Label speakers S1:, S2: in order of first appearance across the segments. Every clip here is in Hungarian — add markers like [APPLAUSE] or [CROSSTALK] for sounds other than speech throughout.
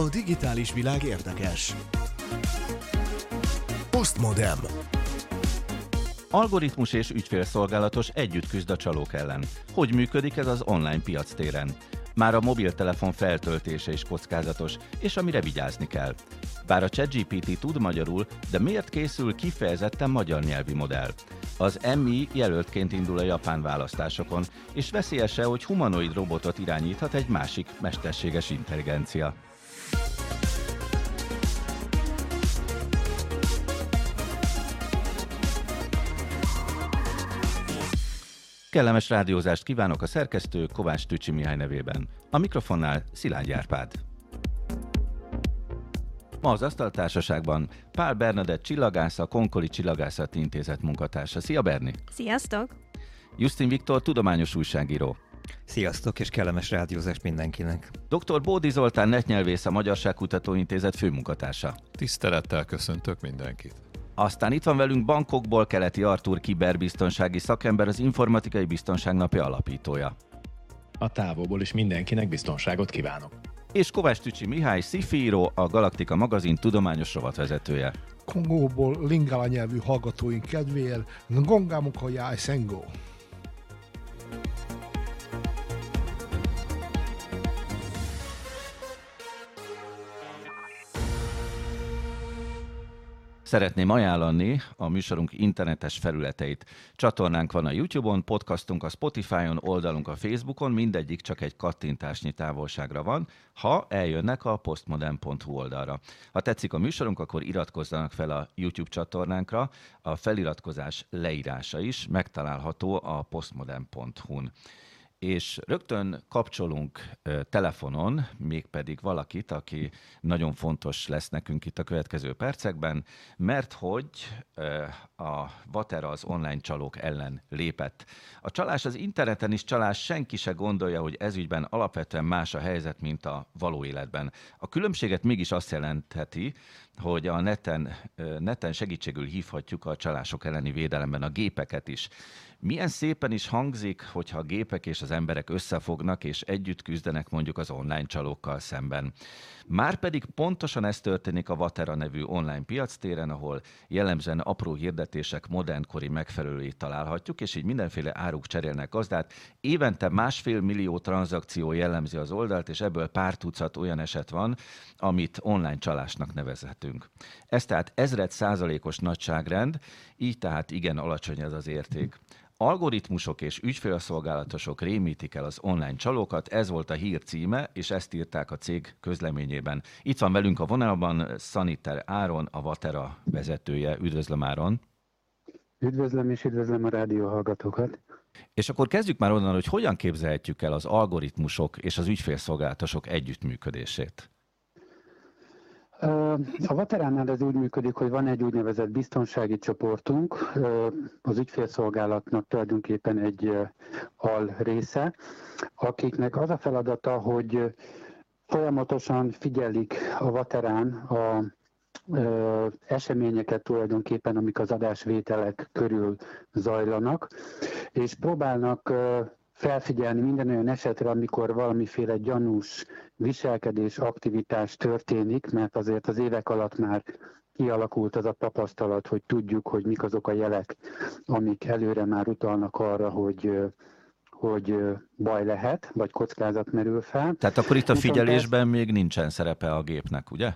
S1: A digitális világ érdekes. Postmodem.
S2: Algoritmus és ügyfélszolgálatos együtt küzd a csalók ellen. Hogy működik ez az online piac téren? Már a mobiltelefon feltöltése is kockázatos, és amire vigyázni kell. Bár a ChatGPT tud magyarul, de miért készül kifejezetten magyar nyelvi modell? Az MI jelöltként indul a japán választásokon, és veszélyese, hogy humanoid robotot irányíthat egy másik mesterséges intelligencia. Kellemes rádiózást kívánok a szerkesztő Kovács Tücsi Mihály nevében. A mikrofonnál Szilágy Árpád. Ma az Asztaltársaságban Pál Bernadett csillagász, a Konkoli Csillagászati Intézet munkatársa. Szia Berni!
S3: Sziasztok!
S2: Justin Viktor, tudományos újságíró.
S4: Sziasztok, és kellemes rádiózást mindenkinek.
S2: Dr. Bódi Zoltán, netnyelvész, a Magyarságkutató Intézet főmunkatársa.
S5: Tisztelettel köszöntök mindenkit.
S2: Aztán itt van velünk Bankokból keleti Artur kiberbiztonsági szakember, az Informatikai Biztonság Napja alapítója.
S6: A távolból is mindenkinek biztonságot kívánok.
S2: És Kovács Tücsi Mihály, szifíró, a Galaktika magazin tudományos rovatvezetője.
S7: Kongóból lingala nyelvű hallgatóink kedvéért Ngongamuka Jai Sengo.
S2: Szeretném ajánlani a műsorunk internetes felületeit. Csatornánk van a YouTube-on, podcastunk a Spotify-on, oldalunk a Facebookon, mindegyik csak egy kattintásnyi távolságra van, ha eljönnek a postmodern.hu oldalra. Ha tetszik a műsorunk, akkor iratkozzanak fel a YouTube csatornánkra. A feliratkozás leírása is megtalálható a postmodern.hu-n és rögtön kapcsolunk telefonon, mégpedig valakit, aki nagyon fontos lesz nekünk itt a következő percekben, mert hogy a Vatera az online csalók ellen lépett. A csalás az interneten is csalás, senki se gondolja, hogy ezügyben alapvetően más a helyzet, mint a való életben. A különbséget mégis azt jelentheti, hogy a neten, neten segítségül hívhatjuk a csalások elleni védelemben a gépeket is. Milyen szépen is hangzik, hogyha a gépek és az emberek összefognak és együtt küzdenek mondjuk az online csalókkal szemben. Márpedig pontosan ez történik a Vatera nevű online piactéren, ahol jellemzően apró hirdetések modernkori megfelelőit találhatjuk, és így mindenféle áruk cserélnek gazdát. Évente másfél millió tranzakció jellemzi az oldalt, és ebből pár tucat olyan eset van, amit online csalásnak nevezhetünk. Ez tehát ezred százalékos nagyságrend, így tehát igen alacsony ez az érték. Algoritmusok és ügyfélszolgálatosok rémítik el az online csalókat, ez volt a hír címe, és ezt írták a cég közleményében. Itt van velünk a vonalban Szaniter Áron, a Vatera vezetője. Üdvözlöm Áron!
S8: Üdvözlöm és üdvözlöm a rádió hallgatókat!
S2: És akkor kezdjük már onnan, hogy hogyan képzelhetjük el az algoritmusok és az ügyfélszolgálatosok együttműködését.
S8: A Vateránál ez úgy működik, hogy van egy úgynevezett biztonsági csoportunk, az ügyfélszolgálatnak tulajdonképpen egy al része, akiknek az a feladata, hogy folyamatosan figyelik a Vaterán a eseményeket tulajdonképpen, amik az adásvételek körül zajlanak, és próbálnak felfigyelni minden olyan esetre, amikor valamiféle gyanús viselkedés, aktivitás történik, mert azért az évek alatt már kialakult az a tapasztalat, hogy tudjuk, hogy mik azok a jelek, amik előre már utalnak arra, hogy hogy baj lehet, vagy kockázat merül fel.
S2: Tehát akkor itt a figyelésben ezt... még nincsen szerepe a gépnek, ugye?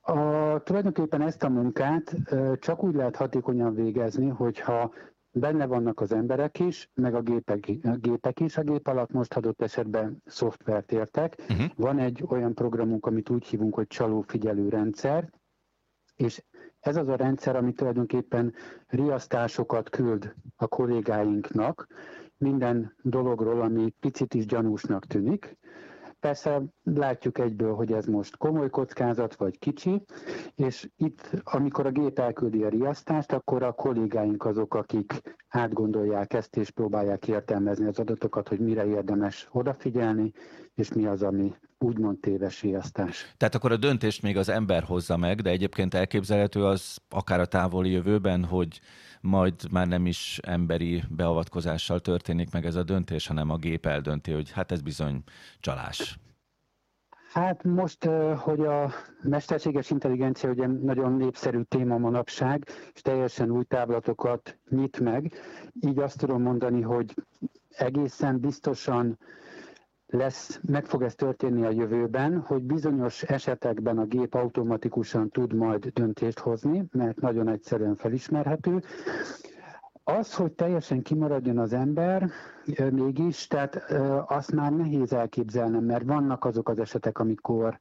S8: A, tulajdonképpen ezt a munkát csak úgy lehet hatékonyan végezni, hogyha benne vannak az emberek is, meg a gépek, a gépek is. A gép alatt most adott esetben szoftvert értek. Uh-huh. Van egy olyan programunk, amit úgy hívunk, hogy csalófigyelő rendszer, és ez az a rendszer, ami tulajdonképpen riasztásokat küld a kollégáinknak minden dologról, ami picit is gyanúsnak tűnik, Persze látjuk egyből, hogy ez most komoly kockázat, vagy kicsi, és itt, amikor a gép elküldi a riasztást, akkor a kollégáink azok, akik átgondolják ezt, és próbálják értelmezni az adatokat, hogy mire érdemes odafigyelni, és mi az, ami úgymond téves riasztás.
S2: Tehát akkor a döntést még az ember hozza meg, de egyébként elképzelhető az akár a távoli jövőben, hogy majd már nem is emberi beavatkozással történik meg ez a döntés, hanem a gép eldönti, hogy hát ez bizony csalás.
S8: Hát most, hogy a mesterséges intelligencia ugye nagyon népszerű téma manapság, és teljesen új távlatokat nyit meg, így azt tudom mondani, hogy egészen biztosan lesz, meg fog ez történni a jövőben, hogy bizonyos esetekben a gép automatikusan tud majd döntést hozni, mert nagyon egyszerűen felismerhető. Az, hogy teljesen kimaradjon az ember, mégis, tehát azt már nehéz elképzelnem, mert vannak azok az esetek, amikor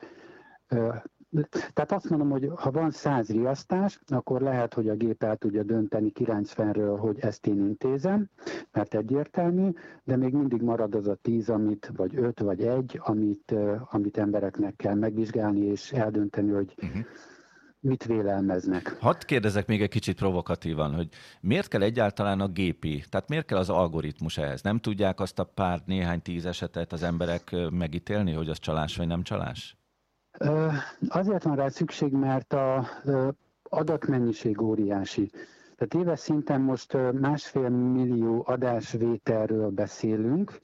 S8: tehát azt mondom, hogy ha van száz riasztás, akkor lehet, hogy a gép el tudja dönteni 90-ről, hogy ezt én intézem, mert egyértelmű, de még mindig marad az a tíz, amit, vagy öt, vagy egy, amit, amit embereknek kell megvizsgálni és eldönteni, hogy uh-huh mit vélelmeznek.
S2: Hadd kérdezek még egy kicsit provokatívan, hogy miért kell egyáltalán a gépi, tehát miért kell az algoritmus ehhez? Nem tudják azt a pár, néhány tíz esetet az emberek megítélni, hogy az csalás vagy nem csalás?
S8: Azért van rá szükség, mert a adatmennyiség óriási. Tehát éves szinten most másfél millió adásvételről beszélünk,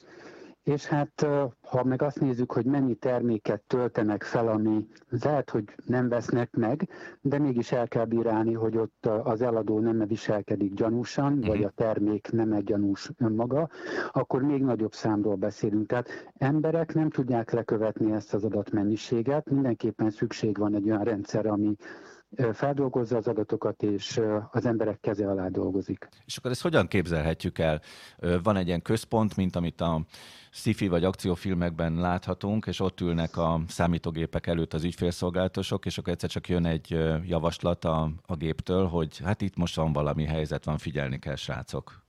S8: és hát ha meg azt nézzük, hogy mennyi terméket töltenek fel, ami lehet, hogy nem vesznek meg, de mégis el kell bírálni, hogy ott az eladó nem viselkedik gyanúsan, vagy a termék nem egy gyanús önmaga, akkor még nagyobb számról beszélünk. Tehát emberek nem tudják lekövetni ezt az adatmennyiséget, mindenképpen szükség van egy olyan rendszer, ami feldolgozza az adatokat, és az emberek keze alá dolgozik.
S2: És akkor ezt hogyan képzelhetjük el? Van egy ilyen központ, mint amit a sci vagy akciófilmekben láthatunk, és ott ülnek a számítógépek előtt az ügyfélszolgálatosok, és akkor egyszer csak jön egy javaslat a, a géptől, hogy hát itt most van valami helyzet, van, figyelni kell, srácok.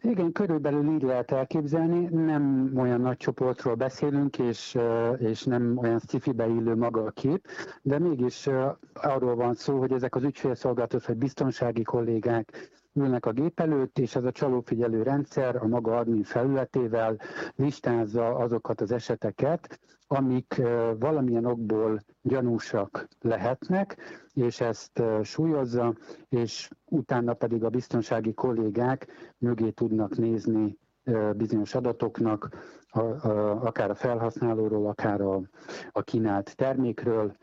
S8: Igen, körülbelül így lehet elképzelni. Nem olyan nagy csoportról beszélünk, és, és nem olyan sci-fibe illő maga a kép, de mégis arról van szó, hogy ezek az ügyfélszolgálatos vagy biztonsági kollégák ülnek a gép előtt, és ez a csalófigyelő rendszer a maga admin felületével listázza azokat az eseteket, amik valamilyen okból gyanúsak lehetnek, és ezt súlyozza, és utána pedig a biztonsági kollégák mögé tudnak nézni bizonyos adatoknak, akár a felhasználóról, akár a, a kínált termékről,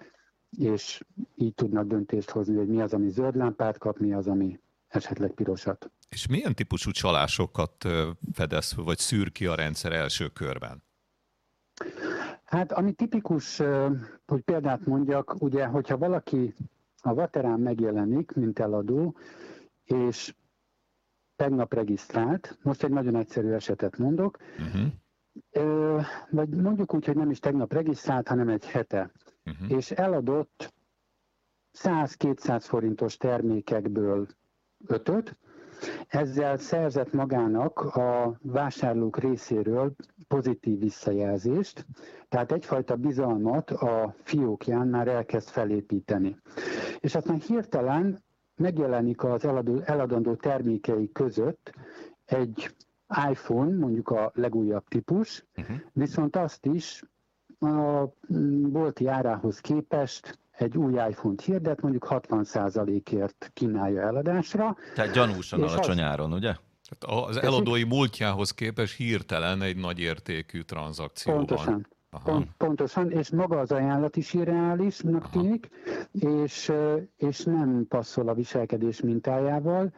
S8: és így tudnak döntést hozni, hogy mi az, ami zöld lámpát kap, mi az, ami esetleg pirosat.
S5: És milyen típusú csalásokat fedez, vagy szűr ki a rendszer első körben?
S8: Hát ami tipikus, hogy példát mondjak, ugye, hogyha valaki a Vaterán megjelenik, mint eladó, és tegnap regisztrált, most egy nagyon egyszerű esetet mondok, uh-huh. vagy mondjuk úgy, hogy nem is tegnap regisztrált, hanem egy hete, uh-huh. és eladott 100-200 forintos termékekből ötöt, ezzel szerzett magának a vásárlók részéről pozitív visszajelzést, tehát egyfajta bizalmat a fiókján már elkezd felépíteni. És aztán hirtelen megjelenik az eladó, eladandó termékei között egy iPhone, mondjuk a legújabb típus, uh-huh. viszont azt is a bolti árához képest egy új iPhone-t hirdet, mondjuk 60%-ért kínálja eladásra.
S2: Tehát gyanúsan alacsony az... áron, ugye?
S5: Tehát az eladói múltján képest hirtelen egy nagy értékű tranzakció
S8: Pontosan. Pont, pontosan, és maga az ajánlat is irreálisnak tűnik, és, és nem passzol a viselkedés mintájával,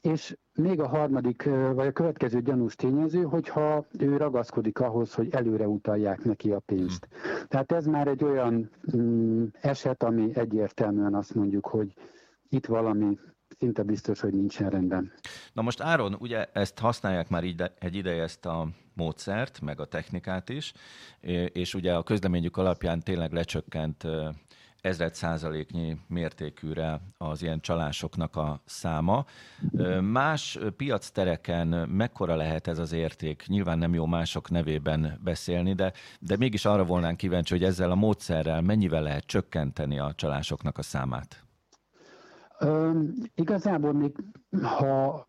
S8: és még a harmadik, vagy a következő gyanús tényező, hogyha ő ragaszkodik ahhoz, hogy előre utalják neki a pénzt. Hmm. Tehát ez már egy olyan mm, eset, ami egyértelműen azt mondjuk, hogy itt valami szinte biztos, hogy nincsen rendben.
S2: Na most Áron, ugye ezt használják már ide, egy ideje ezt a módszert, meg a technikát is, és ugye a közleményük alapján tényleg lecsökkent ezred százaléknyi mértékűre az ilyen csalásoknak a száma. Más piactereken mekkora lehet ez az érték? Nyilván nem jó mások nevében beszélni, de, de mégis arra volnánk kíváncsi, hogy ezzel a módszerrel mennyivel lehet csökkenteni a csalásoknak a számát?
S8: Ö, igazából még ha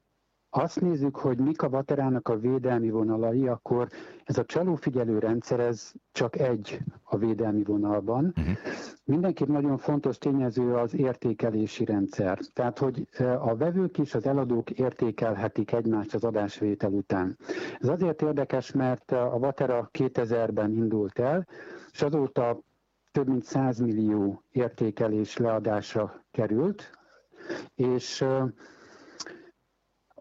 S8: azt nézzük, hogy mik a vaterának a védelmi vonalai, akkor ez a csalófigyelő rendszer, ez csak egy a védelmi vonalban. Uh-huh. Mindenképp nagyon fontos tényező az értékelési rendszer. Tehát, hogy a vevők és az eladók értékelhetik egymást az adásvétel után. Ez azért érdekes, mert a Vatera 2000-ben indult el, és azóta több mint 100 millió értékelés leadásra került, és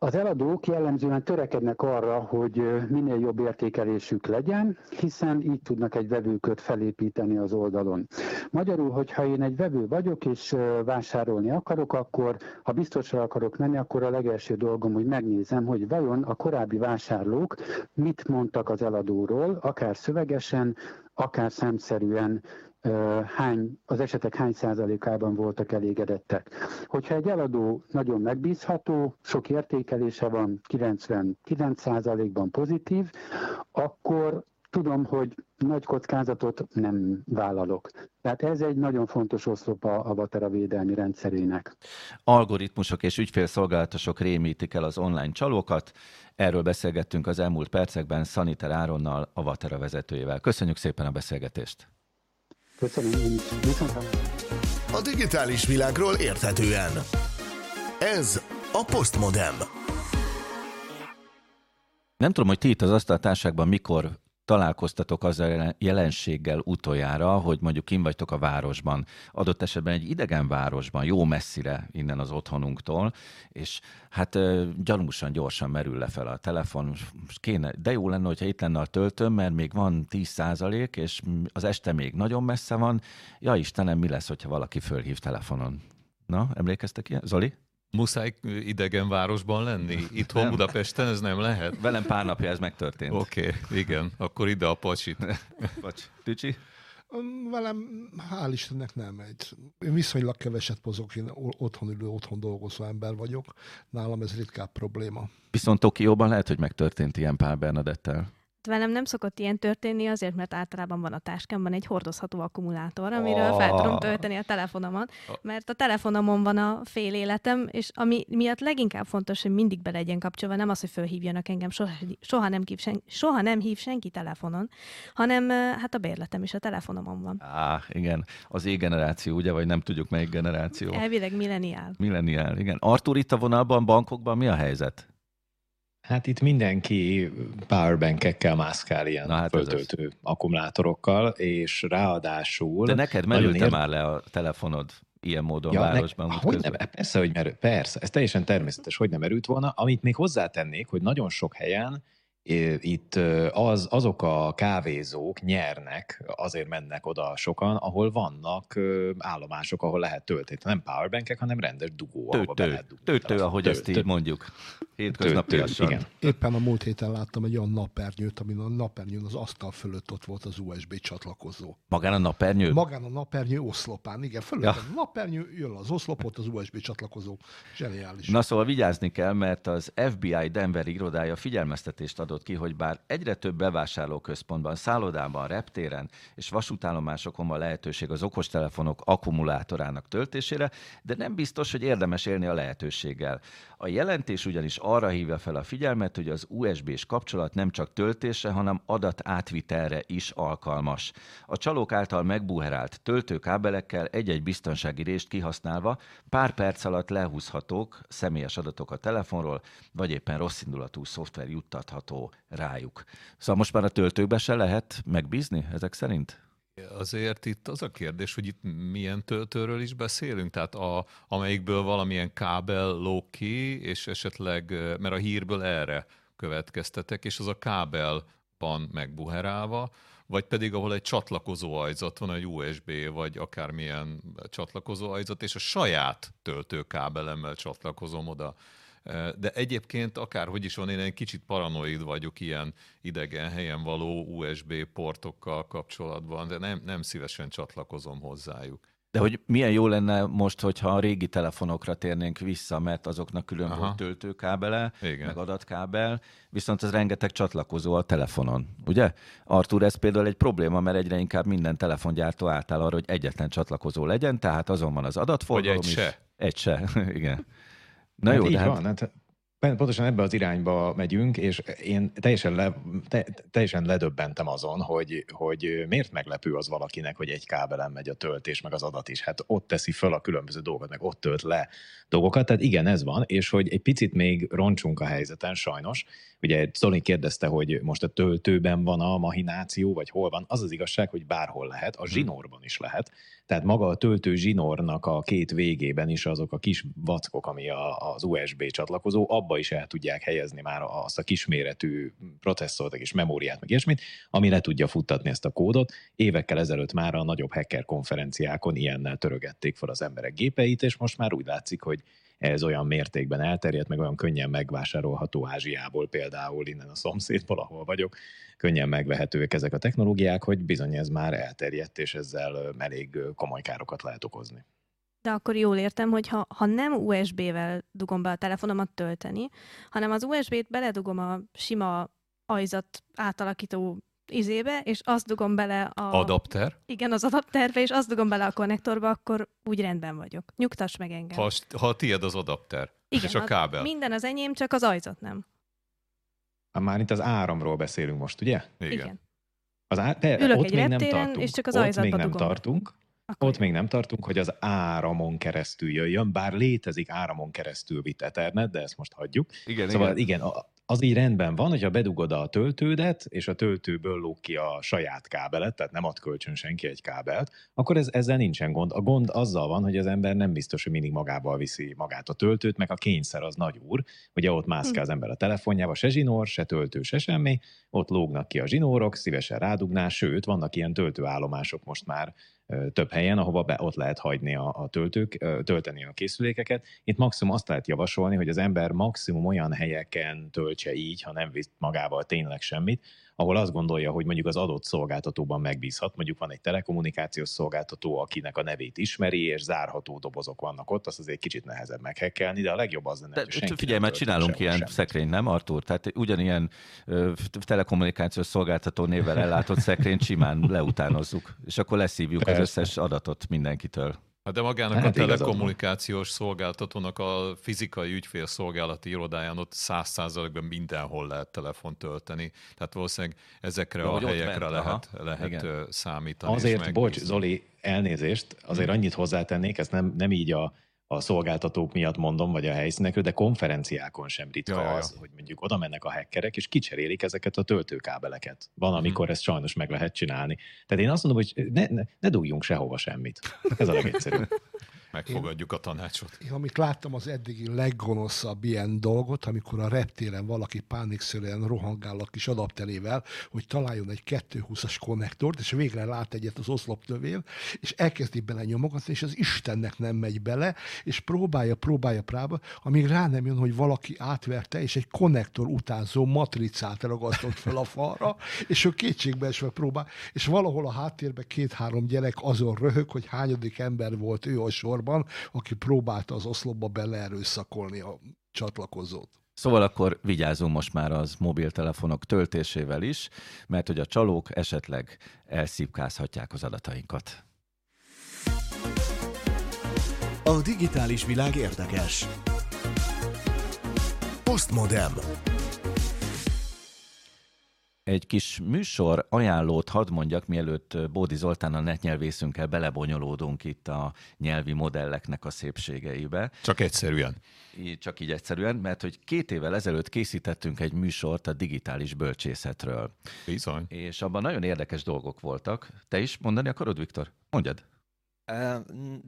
S8: az eladók jellemzően törekednek arra, hogy minél jobb értékelésük legyen, hiszen így tudnak egy vevőköt felépíteni az oldalon. Magyarul, hogyha én egy vevő vagyok és vásárolni akarok, akkor ha biztosra akarok menni, akkor a legelső dolgom, hogy megnézem, hogy vajon a korábbi vásárlók mit mondtak az eladóról, akár szövegesen, akár számszerűen hány, az esetek hány százalékában voltak elégedettek. Hogyha egy eladó nagyon megbízható, sok értékelése van, 99 százalékban pozitív, akkor tudom, hogy nagy kockázatot nem vállalok. Tehát ez egy nagyon fontos oszlop a, Vatera védelmi rendszerének.
S2: Algoritmusok és ügyfélszolgálatosok rémítik el az online csalókat. Erről beszélgettünk az elmúlt percekben Szaniter Áronnal, a vezetőjével. Köszönjük szépen a beszélgetést!
S8: Köszönöm,
S1: A digitális világról érthetően. Ez a Postmodem.
S2: Nem tudom, hogy ti itt az asztaltárságban mikor találkoztatok azzal a jelenséggel utoljára, hogy mondjuk kim vagytok a városban, adott esetben egy idegen városban, jó messzire innen az otthonunktól, és hát gyanúsan gyorsan merül le fel a telefon, kéne, de jó lenne, hogyha itt lenne a töltőm, mert még van 10 százalék, és az este még nagyon messze van. Ja Istenem, mi lesz, hogyha valaki fölhív telefonon? Na, emlékeztek ilyen? Zoli?
S5: Muszáj idegen városban lenni? Itthon nem. Budapesten ez nem lehet?
S2: Velem pár napja ez megtörtént.
S5: Oké, okay, igen. Akkor ide a pacsit. [LAUGHS]
S2: Pacs. Tücsi?
S7: Velem hál' Istennek nem egy. Én viszonylag keveset mozog, én otthon ülő, otthon dolgozó ember vagyok. Nálam ez ritkább probléma.
S2: Viszont Tokióban lehet, hogy megtörtént ilyen pár Bernadettel.
S3: Velem nem szokott ilyen történni, azért, mert általában van a táskámban egy hordozható akkumulátor, amiről oh. fel tudom tölteni a telefonomat, mert a telefonomon van a fél életem, és ami miatt leginkább fontos, hogy mindig be legyen kapcsolva, nem az, hogy fölhívjanak engem, soha, soha, nem, hív sen, soha nem hív senki telefonon, hanem hát a bérletem is a telefonomon van.
S2: Á, igen, az E-generáció, ugye, vagy nem tudjuk melyik generáció.
S3: Elvileg milleniál.
S2: Milleniál, igen. Artur, itt a vonalban, bankokban mi a helyzet?
S6: Hát itt mindenki powerbankekkel mászkál ilyen Na, hát föltöltő akkumulátorokkal, és ráadásul...
S2: De neked merült ér... már le a telefonod ilyen módon ja, városban?
S6: Ne, hogy nem, persze, hogy merült, persze, ez teljesen természetes, hogy nem merült volna. Amit még hozzátennék, hogy nagyon sok helyen itt az, azok a kávézók nyernek, azért mennek oda sokan, ahol vannak állomások, ahol lehet tölteni. Nem powerbankek, hanem rendes dugó,
S2: töltő, Töltő, ahogy ezt így mondjuk. Hétköznapiasan. Igen.
S7: Éppen a múlt héten láttam egy olyan napernyőt, amin a napernyőn az asztal fölött ott volt az USB csatlakozó.
S2: Magán a napernyő?
S7: Magán a napernyő oszlopán, igen. Fölött ja. a napernyő, jön az oszlopot, az USB csatlakozó. Zseniális.
S2: Na szóval vigyázni kell, mert az FBI Denver irodája figyelmeztetést ad adott ki, hogy bár egyre több bevásárlóközpontban, szállodában, reptéren és vasútállomásokon van lehetőség az okostelefonok akkumulátorának töltésére, de nem biztos, hogy érdemes élni a lehetőséggel. A jelentés ugyanis arra hívja fel a figyelmet, hogy az USB-s kapcsolat nem csak töltésre, hanem adat átvitelre is alkalmas. A csalók által megbuherált töltőkábelekkel egy-egy biztonsági részt kihasználva pár perc alatt lehúzhatók személyes adatok a telefonról, vagy éppen rosszindulatú szoftver juttatható rájuk. Szóval most már a töltőkbe se lehet megbízni ezek szerint?
S5: Azért itt az a kérdés, hogy itt milyen töltőről is beszélünk, tehát a, amelyikből valamilyen kábel lóg ki, és esetleg, mert a hírből erre következtetek, és az a kábel van megbuherálva, vagy pedig ahol egy csatlakozó ajzat van, egy USB, vagy akármilyen csatlakozó ajzat, és a saját töltőkábelemmel csatlakozom oda de egyébként akárhogy is van, én egy kicsit paranoid vagyok ilyen idegen helyen való USB portokkal kapcsolatban, de nem, nem szívesen csatlakozom hozzájuk.
S2: De hogy milyen jó lenne most, hogyha a régi telefonokra térnénk vissza, mert azoknak külön Aha. volt töltőkábele, Igen. meg adatkábel, viszont ez rengeteg csatlakozó a telefonon, ugye? Artur, ez például egy probléma, mert egyre inkább minden telefongyártó által arra, hogy egyetlen csatlakozó legyen, tehát azon van az adatforgalom
S5: egy
S2: is.
S5: se.
S2: Egy se, [LAUGHS] igen.
S6: Na hát jó, de hát... van. Hát Pontosan ebbe az irányba megyünk, és én teljesen, le, te, teljesen ledöbbentem azon, hogy, hogy miért meglepő az valakinek, hogy egy kábelen megy a töltés, meg az adat is. Hát ott teszi föl a különböző dolgokat, meg ott tölt le dolgokat. Tehát igen, ez van, és hogy egy picit még roncsunk a helyzeten, sajnos. Ugye Zoli kérdezte, hogy most a töltőben van a mahináció, vagy hol van. Az az igazság, hogy bárhol lehet, a zsinórban is lehet. Tehát maga a töltő zsinórnak a két végében is azok a kis vackok, ami a, az USB csatlakozó, abba is el tudják helyezni már azt a kisméretű processzort és memóriát, meg ilyesmit, ami le tudja futtatni ezt a kódot. Évekkel ezelőtt már a nagyobb hacker konferenciákon ilyennel törögették fel az emberek gépeit, és most már úgy látszik, hogy ez olyan mértékben elterjedt, meg olyan könnyen megvásárolható Ázsiából, például innen a szomszédból, ahol vagyok, könnyen megvehetőek ezek a technológiák, hogy bizony ez már elterjedt, és ezzel elég komoly károkat lehet okozni.
S3: De akkor jól értem, hogy ha, ha nem USB-vel dugom be a telefonomat tölteni, hanem az USB-t beledugom a sima ajzat átalakító izébe, és azt dugom bele a...
S5: Adapter?
S3: Igen, az adapterbe, és azt dugom bele a konnektorba, akkor úgy rendben vagyok. Nyugtass meg engem.
S5: Ha, ha tiéd az adapter, Igen, és a kábel.
S3: A, minden az enyém, csak az ajzat nem.
S6: Már itt az áramról beszélünk most, ugye?
S5: Igen. Igen.
S6: Az á... Te,
S3: Ülök
S6: ott
S3: egy
S6: még
S3: nem
S6: tartunk.
S3: és csak az
S6: ott még nem
S3: dugom.
S6: tartunk. Akkor ott még nem tartunk, hogy az áramon keresztül jöjjön, bár létezik áramon keresztül vitt Ethernet, de ezt most hagyjuk.
S2: Igen,
S6: szóval
S2: igen.
S6: igen, az így rendben van, hogyha bedugod a töltődet, és a töltőből lóg ki a saját kábelet, tehát nem ad kölcsön senki egy kábelt, akkor ez, ezzel nincsen gond. A gond azzal van, hogy az ember nem biztos, hogy mindig magával viszi magát a töltőt, meg a kényszer az nagy úr. Ugye ott mászkál az ember a telefonjával, se zsinór, se töltő, se semmi, ott lógnak ki a zsinórok, szívesen rádugná, sőt, vannak ilyen töltőállomások most már több helyen, ahova be, ott lehet hagyni a, a töltők, tölteni a készülékeket. Itt maximum azt lehet javasolni, hogy az ember maximum olyan helyeken töltse így, ha nem visz magával tényleg semmit, ahol azt gondolja, hogy mondjuk az adott szolgáltatóban megbízhat. Mondjuk van egy telekommunikációs szolgáltató, akinek a nevét ismeri, és zárható dobozok vannak ott, azt azért kicsit nehezebb meghekkelni, de a legjobb az lenne, hogy senki
S2: Figyelj, mert csinálunk ilyen
S6: semmit.
S2: szekrényt, nem Artur? Tehát ugyanilyen ö, telekommunikációs szolgáltató névvel ellátott szekrényt simán leutánozzuk, és akkor leszívjuk Persze. az összes adatot mindenkitől.
S5: Hát de magának hát a telekommunikációs szolgáltatónak a fizikai ügyfélszolgálati irodáján ott száz százalékban mindenhol lehet telefon tölteni. Tehát valószínűleg ezekre ja, a helyekre bent, lehet, lehet Igen. számítani.
S6: Azért, bocs, Zoli, elnézést, azért hm. annyit hozzátennék, ezt nem, nem így a a szolgáltatók miatt mondom, vagy a helyszínekről, de konferenciákon sem ritka ja, ja. az, hogy mondjuk oda mennek a hackerek, és kicserélik ezeket a töltőkábeleket. Van, mhm. amikor hmm. ezt sajnos meg lehet csinálni. Tehát én azt mondom, hogy ne, ne, ne dugjunk sehova semmit. Ez a legegyszerűbb. [LAUGHS]
S5: Megfogadjuk én, a tanácsot.
S7: Én amit láttam az eddigi leggonoszabb ilyen dolgot, amikor a reptéren valaki pánikszerűen rohangál a kis adapterével, hogy találjon egy 220-as konnektort, és végre lát egyet az oszloptövél, és elkezdi bele nyomogatni, és az Istennek nem megy bele, és próbálja, próbálja, próbálja, amíg rá nem jön, hogy valaki átverte, és egy konnektor utánzó matricát ragasztott fel a falra, és ő kétségbe esve próbál, és valahol a háttérben két-három gyerek azon röhög, hogy hányadik ember volt ő a sorban, aki próbálta az oszlopba beleerőszakolni a csatlakozót.
S2: Szóval akkor vigyázunk most már az mobiltelefonok töltésével is, mert hogy a csalók esetleg elszívkázhatják az adatainkat.
S1: A digitális világ érdekes. Postmodem.
S2: Egy kis műsor ajánlót hadd mondjak, mielőtt Bódi Zoltán a netnyelvészünkkel belebonyolódunk itt a nyelvi modelleknek a szépségeibe.
S5: Csak egyszerűen.
S2: Csak így egyszerűen, mert hogy két évvel ezelőtt készítettünk egy műsort a digitális bölcsészetről.
S5: Bizony.
S2: És abban nagyon érdekes dolgok voltak. Te is mondani akarod, Viktor? Mondjad.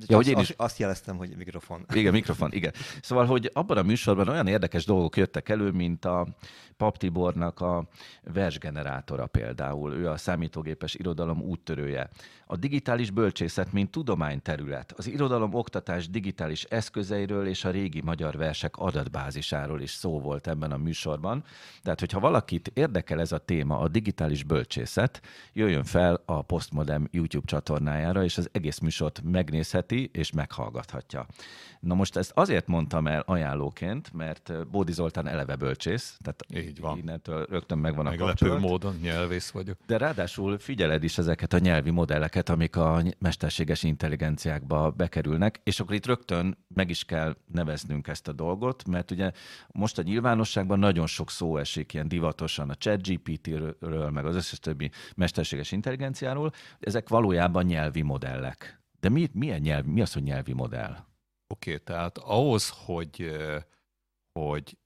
S4: Ja, hogy én is... Azt jeleztem, hogy mikrofon. [LAUGHS]
S2: Igen, mikrofon, igen. Szóval, hogy abban a műsorban olyan érdekes dolgok jöttek elő, mint a Pap Tibornak a versgenerátora például. Ő a számítógépes irodalom úttörője. A digitális bölcsészet, mint tudományterület, az irodalom oktatás digitális eszközeiről és a régi magyar versek adatbázisáról is szó volt ebben a műsorban. Tehát, hogyha valakit érdekel ez a téma, a digitális bölcsészet, jöjjön fel a Postmodem YouTube csatornájára, és az egész műsort megnézheti és meghallgathatja. Na most ezt azért mondtam el ajánlóként, mert Bódi Zoltán eleve bölcsész, tehát
S5: Így van.
S2: innentől rögtön megvan a
S5: Meglepő
S2: kapcsolat.
S5: módon nyelvész vagyok.
S2: De ráadásul figyeled is ezeket a nyelvi modelleket, amik a mesterséges intelligenciákba bekerülnek, és akkor itt rögtön meg is kell neveznünk ezt a dolgot, mert ugye most a nyilvánosságban nagyon sok szó esik ilyen divatosan a ChatGPT-ről, meg az összes többi mesterséges intelligenciáról, ezek valójában nyelvi modellek. De mi, milyen nyelv, mi az, hogy nyelvi modell?
S5: Oké, okay, tehát ahhoz, hogy, hogy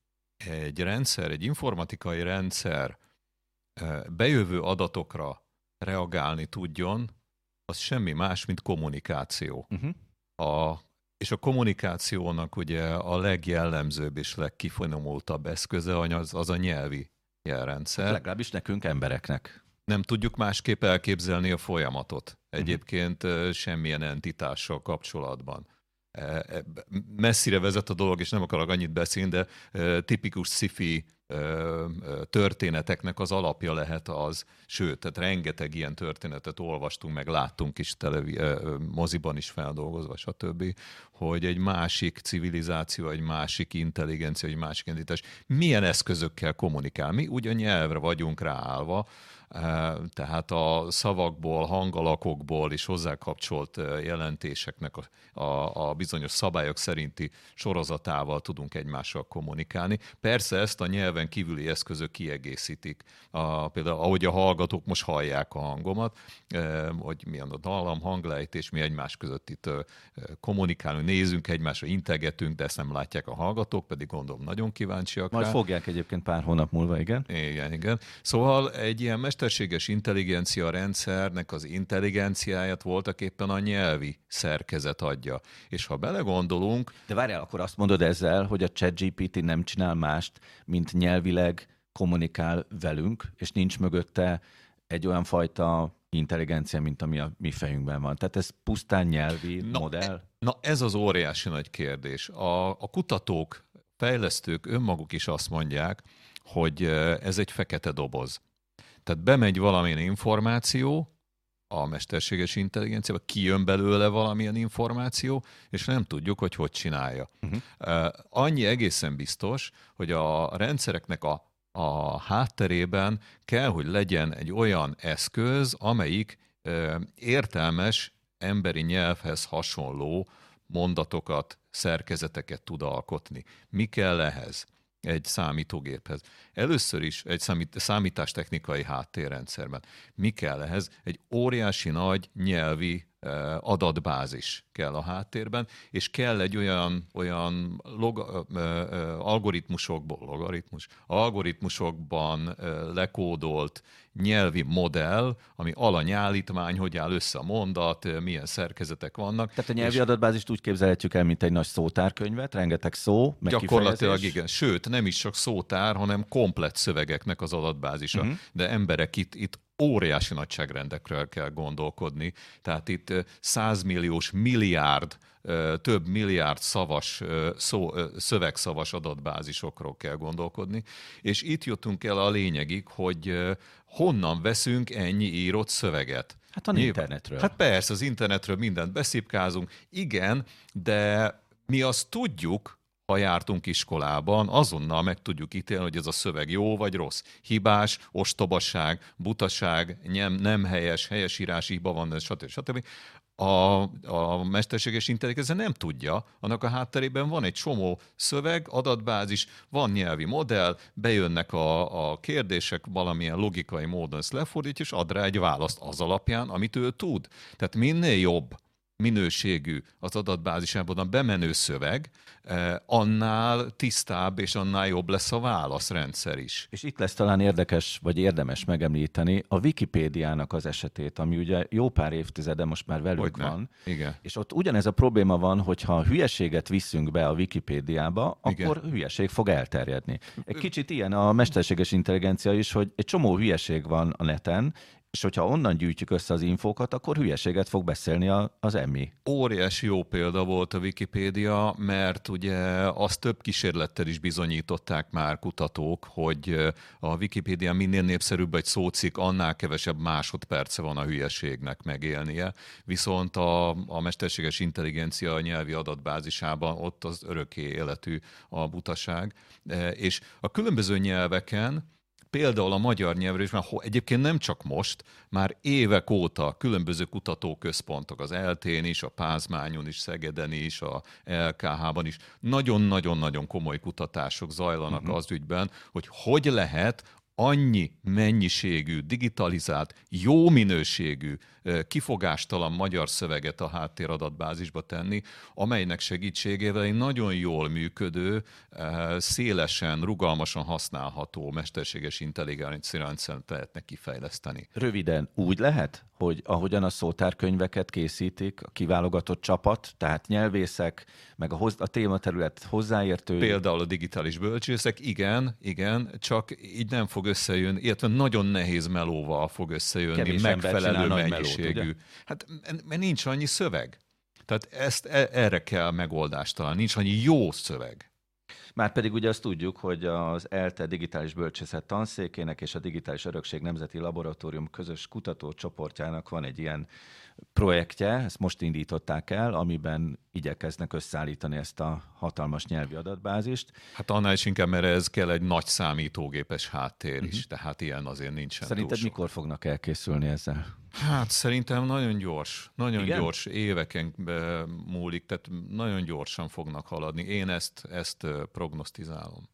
S5: egy rendszer, egy informatikai rendszer bejövő adatokra reagálni tudjon, az semmi más, mint kommunikáció. Uh-huh. A, és a kommunikációnak ugye a legjellemzőbb és legkifinomultabb eszköze az, az a nyelvi jelrendszer. Hát
S2: legalábbis nekünk embereknek.
S5: Nem tudjuk másképp elképzelni a folyamatot. Egyébként uh-huh. semmilyen entitással kapcsolatban messzire vezet a dolog, és nem akarok annyit beszélni, de tipikus sci-fi történeteknek az alapja lehet az, sőt, tehát rengeteg ilyen történetet olvastunk, meg láttunk is televi, moziban is feldolgozva, stb., hogy egy másik civilizáció, egy másik intelligencia, egy másik entitás milyen eszközökkel kommunikál. Mi ugyan nyelvre vagyunk ráállva, tehát a szavakból, hangalakokból és hozzá kapcsolt jelentéseknek a, a, a bizonyos szabályok szerinti sorozatával tudunk egymással kommunikálni. Persze ezt a nyelven kívüli eszközök kiegészítik. A, például ahogy a hallgatók most hallják a hangomat, hogy milyen a dallam, hanglejtés, mi egymás között itt kommunikálunk, nézünk egymásra, integetünk, de ezt nem látják a hallgatók, pedig gondolom nagyon kíváncsiak
S2: Majd
S5: rá.
S2: fogják egyébként pár hónap múlva, igen.
S5: Igen, igen. Szóval egy ilyen mesterséges intelligencia rendszernek az intelligenciáját voltak éppen a nyelvi szerkezet adja. És ha belegondolunk...
S2: De várjál, akkor azt mondod ezzel, hogy a ChatGPT nem csinál mást, mint nyelvileg kommunikál velünk, és nincs mögötte egy olyan fajta intelligencia, mint ami a mi fejünkben van. Tehát ez pusztán nyelvi na, modell?
S5: Na ez az óriási nagy kérdés. A, a kutatók, fejlesztők önmaguk is azt mondják, hogy ez egy fekete doboz. Tehát bemegy valamilyen információ, a mesterséges intelligenciába, kijön belőle valamilyen információ, és nem tudjuk, hogy hogy csinálja. Uh-huh. Annyi egészen biztos, hogy a rendszereknek a, a hátterében kell, hogy legyen egy olyan eszköz, amelyik értelmes emberi nyelvhez hasonló mondatokat, szerkezeteket tud alkotni. Mi kell ehhez? Egy számítógéphez. Először is egy számít, számítástechnikai háttérrendszerben. Mi kell ehhez? Egy óriási nagy nyelvi adatbázis kell a háttérben, és kell egy olyan, olyan log, algoritmusokból, logaritmus, algoritmusokban lekódolt nyelvi modell, ami alanyállítmány, hogy áll össze a mondat, milyen szerkezetek vannak.
S2: Tehát a nyelvi és adatbázist úgy képzelhetjük el, mint egy nagy szótárkönyvet, rengeteg szó, meg
S5: Gyakorlatilag
S2: kifejezés.
S5: igen. Sőt, nem is csak szótár, hanem komplet szövegeknek az adatbázisa. Uh-huh. De emberek itt, itt óriási nagyságrendekről kell gondolkodni. Tehát itt százmilliós milliárd, több milliárd szavas, szó, szövegszavas adatbázisokról kell gondolkodni, és itt jutunk el a lényegig, hogy honnan veszünk ennyi írott szöveget.
S2: Hát a internetről.
S5: Hát persze, az internetről mindent beszipkázunk, igen, de mi azt tudjuk, ha jártunk iskolában, azonnal meg tudjuk ítélni, hogy ez a szöveg jó vagy rossz. Hibás, ostobaság, butaság, nem, nem helyes, helyesírási hiba van, stb. stb. A, a mesterséges intelligencia nem tudja, annak a hátterében van egy csomó szöveg, adatbázis, van nyelvi modell, bejönnek a, a kérdések, valamilyen logikai módon ezt lefordítja, és ad rá egy választ az alapján, amit ő tud. Tehát minél jobb minőségű az adatbázisában a bemenő szöveg, eh, annál tisztább és annál jobb lesz a válaszrendszer is.
S2: És itt lesz talán érdekes, vagy érdemes megemlíteni a Wikipédiának az esetét, ami ugye jó pár évtizede most már velük Hogyne. van.
S5: Igen.
S2: És ott ugyanez a probléma van, hogy ha hülyeséget viszünk be a Wikipédiába, Igen. akkor hülyeség fog elterjedni. Egy kicsit ilyen a mesterséges intelligencia is, hogy egy csomó hülyeség van a neten, és hogyha onnan gyűjtjük össze az infókat, akkor hülyeséget fog beszélni a, az emmi.
S5: Óriási jó példa volt a Wikipédia, mert ugye azt több kísérlettel is bizonyították már kutatók, hogy a Wikipédia minél népszerűbb egy szócik, annál kevesebb másodperce van a hülyeségnek megélnie. Viszont a, a mesterséges intelligencia nyelvi adatbázisában ott az örökké életű a butaság. E, és a különböző nyelveken például a magyar nyelvről is, mert egyébként nem csak most, már évek óta különböző kutatóközpontok, az eltén is, a Pázmányon is, Szegeden is, a LKH-ban is, nagyon-nagyon-nagyon komoly kutatások zajlanak uh-huh. az ügyben, hogy hogy lehet annyi mennyiségű, digitalizált, jó minőségű, kifogástalan magyar szöveget a háttéradatbázisba tenni, amelynek segítségével egy nagyon jól működő, szélesen, rugalmasan használható mesterséges intelligencia rendszert lehetne kifejleszteni.
S2: Röviden úgy lehet, hogy ahogyan a szótárkönyveket készítik, a kiválogatott csapat, tehát nyelvészek, meg a, hoz, a tématerület hozzáértő.
S5: Például a digitális bölcsészek, igen, igen, csak így nem fog összejönni, illetve nagyon nehéz melóval fog összejönni, Kevés megfelelő mennyiségű. Melót, hát mert nincs annyi szöveg. Tehát ezt, e, erre kell megoldást találni, nincs annyi jó szöveg.
S2: Márpedig ugye azt tudjuk, hogy az ELTE digitális bölcsészet tanszékének és a Digitális Örökség Nemzeti Laboratórium közös kutatócsoportjának van egy ilyen projektje, ezt most indították el, amiben igyekeznek összeállítani ezt a hatalmas nyelvi adatbázist.
S5: Hát annál is inkább, mert ez kell egy nagy számítógépes háttér uh-huh. is, tehát ilyen azért nincsen.
S2: Szerinted mikor fognak elkészülni ezzel?
S5: Hát szerintem nagyon gyors, nagyon Igen? gyors, éveken múlik, tehát nagyon gyorsan fognak haladni. Én ezt, ezt prognosztizálom.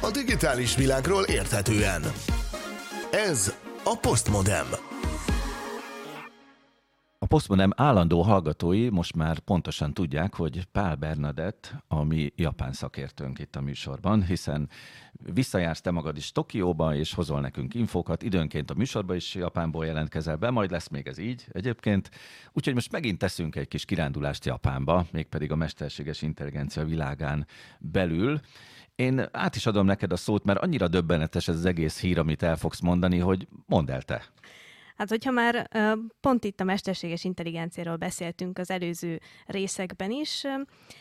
S1: A digitális világról érthetően. Ez a Postmodem.
S2: A Postmodem állandó hallgatói most már pontosan tudják, hogy Pál Bernadett a mi japán szakértőnk itt a műsorban, hiszen visszajársz te magad is Tokióba, és hozol nekünk infókat, időnként a műsorba is Japánból jelentkezel be, majd lesz még ez így egyébként. Úgyhogy most megint teszünk egy kis kirándulást Japánba, mégpedig a mesterséges intelligencia világán belül. Én át is adom neked a szót, mert annyira döbbenetes ez az egész hír, amit el fogsz mondani, hogy mondd el te.
S3: Hát, hogyha már pont itt a mesterséges intelligenciáról beszéltünk az előző részekben is,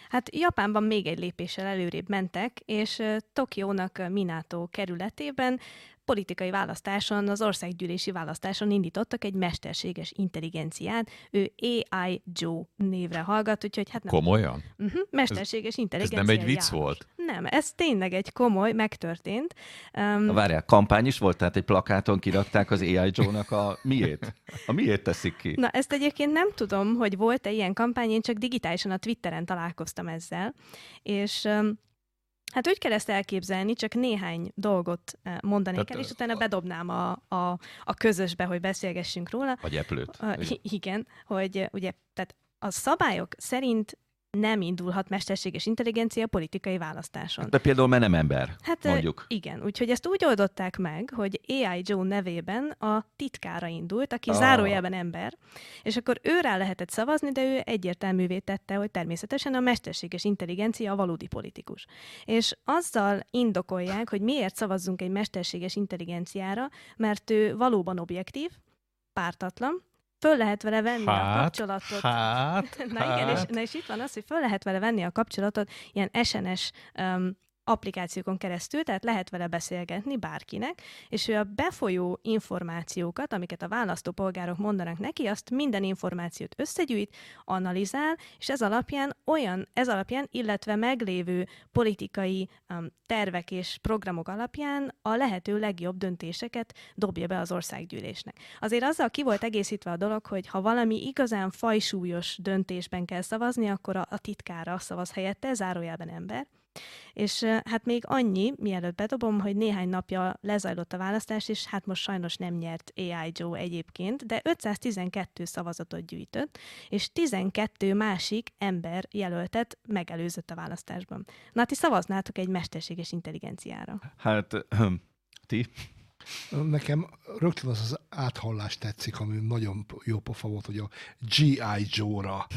S3: hát Japánban még egy lépéssel előrébb mentek, és Tokiónak Minato kerületében politikai választáson, az országgyűlési választáson indítottak egy mesterséges intelligenciát, ő AI Joe névre hallgat, úgyhogy hát nem.
S5: Komolyan?
S3: Uh-huh, mesterséges intelligencia. Ez
S5: nem egy vicc
S3: jár.
S5: volt?
S3: Nem, ez tényleg egy komoly, megtörtént.
S2: Um, Várjál, kampány is volt, tehát egy plakáton kirakták az AI Joe-nak a miért? A miért teszik ki?
S3: Na, ezt egyébként nem tudom, hogy volt-e ilyen kampány, én csak digitálisan a Twitteren találkoztam ezzel, és um, Hát úgy kell ezt elképzelni, csak néhány dolgot eh, mondanék Tehát, el, és utána bedobnám a, a, a közösbe, hogy beszélgessünk róla.
S2: Vagy eplőt.
S3: Igen, hogy ugye, tehát a szabályok szerint nem indulhat mesterséges intelligencia politikai választáson.
S2: De például mert nem ember, hát, mondjuk.
S3: Igen, úgyhogy ezt úgy oldották meg, hogy AI Joe nevében a titkára indult, aki ah. zárójelben ember, és akkor őrá lehetett szavazni, de ő egyértelművé tette, hogy természetesen a mesterséges intelligencia a valódi politikus. És azzal indokolják, hogy miért szavazzunk egy mesterséges intelligenciára, mert ő valóban objektív, pártatlan, föl lehet vele venni hát, a kapcsolatot.
S5: Hát, [LAUGHS]
S3: na hát. igen, és, hát. na és itt van az, hogy föl lehet vele venni a kapcsolatot ilyen SNS um, applikációkon keresztül, tehát lehet vele beszélgetni bárkinek, és ő a befolyó információkat, amiket a választópolgárok mondanak neki, azt minden információt összegyűjt, analizál, és ez alapján olyan, ez alapján, illetve meglévő politikai um, tervek és programok alapján a lehető legjobb döntéseket dobja be az országgyűlésnek. Azért azzal ki volt egészítve a dolog, hogy ha valami igazán fajsúlyos döntésben kell szavazni, akkor a, a titkára szavaz helyette, zárójelben ember, és hát még annyi, mielőtt bedobom, hogy néhány napja lezajlott a választás, és hát most sajnos nem nyert AI Joe egyébként, de 512 szavazatot gyűjtött, és 12 másik ember jelöltet megelőzött a választásban. Na, ti szavaznátok egy mesterséges intelligenciára.
S2: Hát, ti?
S7: Nekem rögtön az az áthallás tetszik, ami nagyon jó pofa volt, hogy a G.I. Joe-ra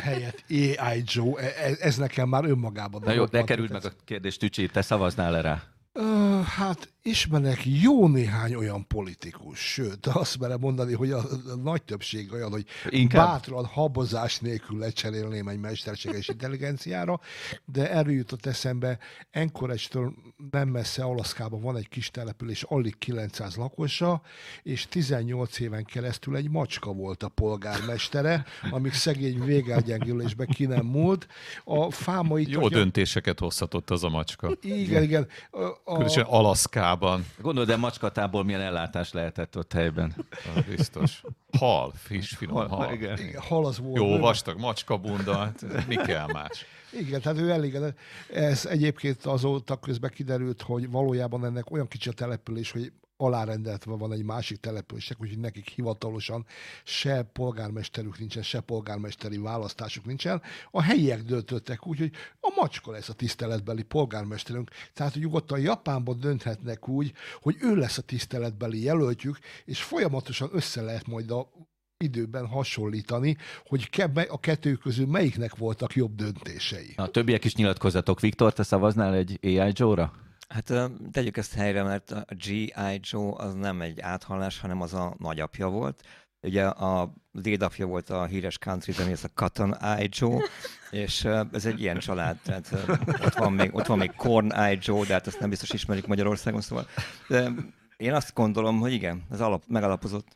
S7: helyett AI Joe, ez, ez nekem már önmagában.
S2: Na jó, de került meg a kérdés, Tücsi, te szavaznál erre?
S7: Uh, hát ismerek jó néhány olyan politikus, sőt, azt merem mondani, hogy a, a nagy többség olyan, hogy Inkább... bátran habozás nélkül lecserélném egy mesterséges [LAUGHS] intelligenciára, de erről jutott eszembe, Anchorage-től nem messze Alaszkában van egy kis település, alig 900 lakosa, és 18 éven keresztül egy macska volt a polgármestere, amíg szegény végelgyengülésbe ki nem múlt.
S5: A fámai... Jó tagja... döntéseket hozhatott az a macska.
S7: Igen, igen.
S5: A... Különösen Alaszkában.
S2: Gondolod, de macskatából milyen ellátás lehetett ott helyben?
S5: Ah, biztos. Hal, friss, finom hal. hal.
S7: Igen. igen, hal az volt.
S5: Jó, vastag macskabunda, hát mi kell más?
S7: Igen, tehát ő elég. Ez egyébként azóta közben kiderült, hogy valójában ennek olyan kicsi a település, hogy alárendeltve van egy másik települések, úgyhogy nekik hivatalosan se polgármesterük nincsen, se polgármesteri választásuk nincsen. A helyiek döntöttek úgy, hogy a macska lesz a tiszteletbeli polgármesterünk. Tehát, hogy nyugodtan Japánban dönthetnek úgy, hogy ő lesz a tiszteletbeli jelöltjük, és folyamatosan össze lehet majd a időben hasonlítani, hogy a kettő közül melyiknek voltak jobb döntései.
S2: A többiek is nyilatkozatok. Viktor, te szavaznál egy AI Joe-ra?
S4: Hát tegyük ezt helyre, mert a G.I. Joe az nem egy áthallás, hanem az a nagyapja volt. Ugye a dédapja volt a híres country zenész, a Cotton Eye Joe, [LAUGHS] és ez egy ilyen család, tehát ott van még, ott van még Corn Eye Joe, de hát ezt nem biztos ismerik Magyarországon, szóval de én azt gondolom, hogy igen, ez alap, megalapozott.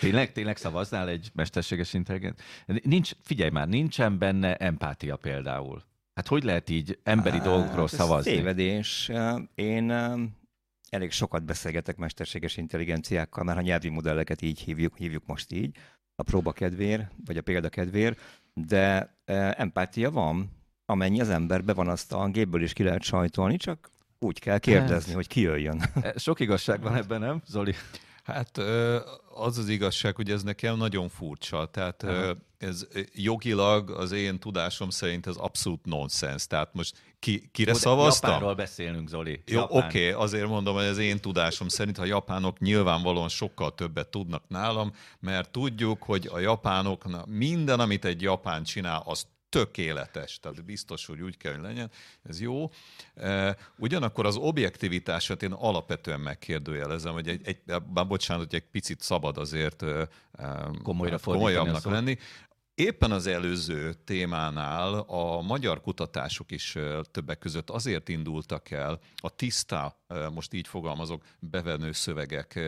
S2: Tényleg, tényleg szavaznál egy mesterséges intelligens? Nincs, figyelj már, nincsen benne empátia például. Hát hogy lehet így emberi hát, dolgokról szavazni?
S4: Tévedés. Én elég sokat beszélgetek mesterséges intelligenciákkal, mert ha nyelvi modelleket így hívjuk, hívjuk most így, a próba kedvér, vagy a példa kedvér, de empátia van, amennyi az emberbe van, azt a gépből is ki lehet sajtolni, csak úgy kell kérdezni, hát, hogy ki jöjjön.
S2: Sok igazság van ebben, nem, Zoli?
S5: Hát az az igazság, hogy ez nekem nagyon furcsa. Tehát Aha. Ez jogilag az én tudásom szerint ez abszolút nonsens. Tehát most ki, kire Jó, szavaztam?
S2: Japánról beszélünk, Zoli.
S5: Jó, oké, okay, azért mondom, hogy az én tudásom szerint a japánok nyilvánvalóan sokkal többet tudnak nálam, mert tudjuk, hogy a japánok minden, amit egy japán csinál, azt tökéletes, tehát biztos, hogy úgy kell, hogy legyen, ez jó. Ugyanakkor az objektivitását én alapvetően megkérdőjelezem, hogy egy, egy bár bocsánat, hogy egy picit szabad azért
S2: Komolyra
S5: komolyabbnak lenni. Éppen az előző témánál a magyar kutatások is többek között azért indultak el a tiszta, most így fogalmazok, bevenő szövegek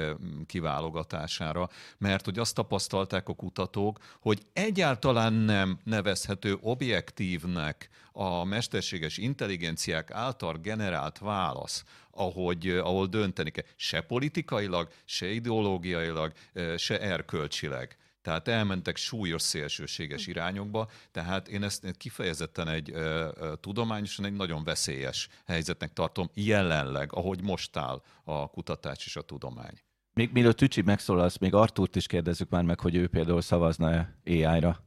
S5: kiválogatására, mert hogy azt tapasztalták a kutatók, hogy egyáltalán nem nevezhető objektívnek a mesterséges intelligenciák által generált válasz, ahogy, ahol dönteni kell, se politikailag, se ideológiailag, se erkölcsileg. Tehát elmentek súlyos szélsőséges irányokba, tehát én ezt kifejezetten egy ö, ö, tudományosan egy nagyon veszélyes helyzetnek tartom jelenleg, ahogy most áll a kutatás és a tudomány.
S2: Még mielőtt Tücsi megszólalsz, még Artúrt is kérdezzük már meg, hogy ő például szavazna-e AI-ra.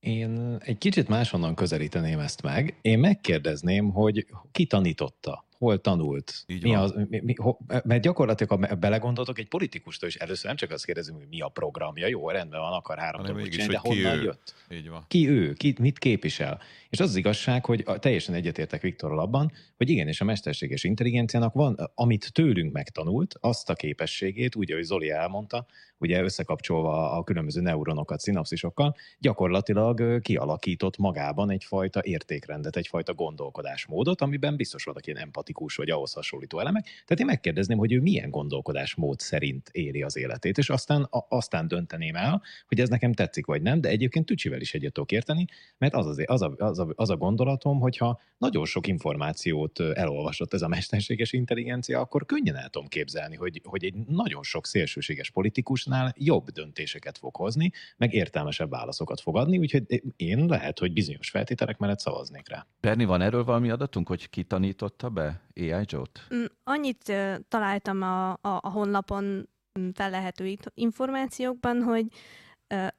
S6: Én egy kicsit máshonnan közelíteném ezt meg. Én megkérdezném, hogy ki tanította hol tanult. Így mi az, mi, mi, ho, mert gyakorlatilag, ha belegondoltok, egy politikustól is először nem csak azt kérdezünk, hogy mi a programja, jó, rendben van, akar három dolgot csinálni, de honnan ő. jött? Így van. Ki ő, ki, mit képvisel? És az az igazság, hogy teljesen egyetértek Viktorral abban, hogy igenis a mesterséges intelligenciának van, amit tőlünk megtanult, azt a képességét, úgy, ahogy Zoli elmondta, ugye összekapcsolva a különböző neuronokat szinapszisokkal, gyakorlatilag kialakított magában egyfajta értékrendet, egyfajta gondolkodásmódot, amiben biztos vannak empatikus vagy ahhoz hasonlító elemek. Tehát én megkérdezném, hogy ő milyen gondolkodásmód szerint éli az életét, és aztán, a, aztán dönteném el, hogy ez nekem tetszik vagy nem, de egyébként Tücsivel is egyet tudok érteni, mert az, az, az, az, a, az a gondolatom, hogyha nagyon sok információt elolvasott ez a mesterséges intelligencia, akkor könnyen el tudom képzelni, hogy, hogy egy nagyon sok szélsőséges politikus másoknál jobb döntéseket fog hozni, meg értelmesebb válaszokat fog adni, úgyhogy én lehet, hogy bizonyos feltételek mellett szavaznék rá.
S2: Berni, van erről valami adatunk, hogy ki tanította be AI Joe-t?
S3: Mm, annyit találtam a, a, a honlapon fellehető információkban, hogy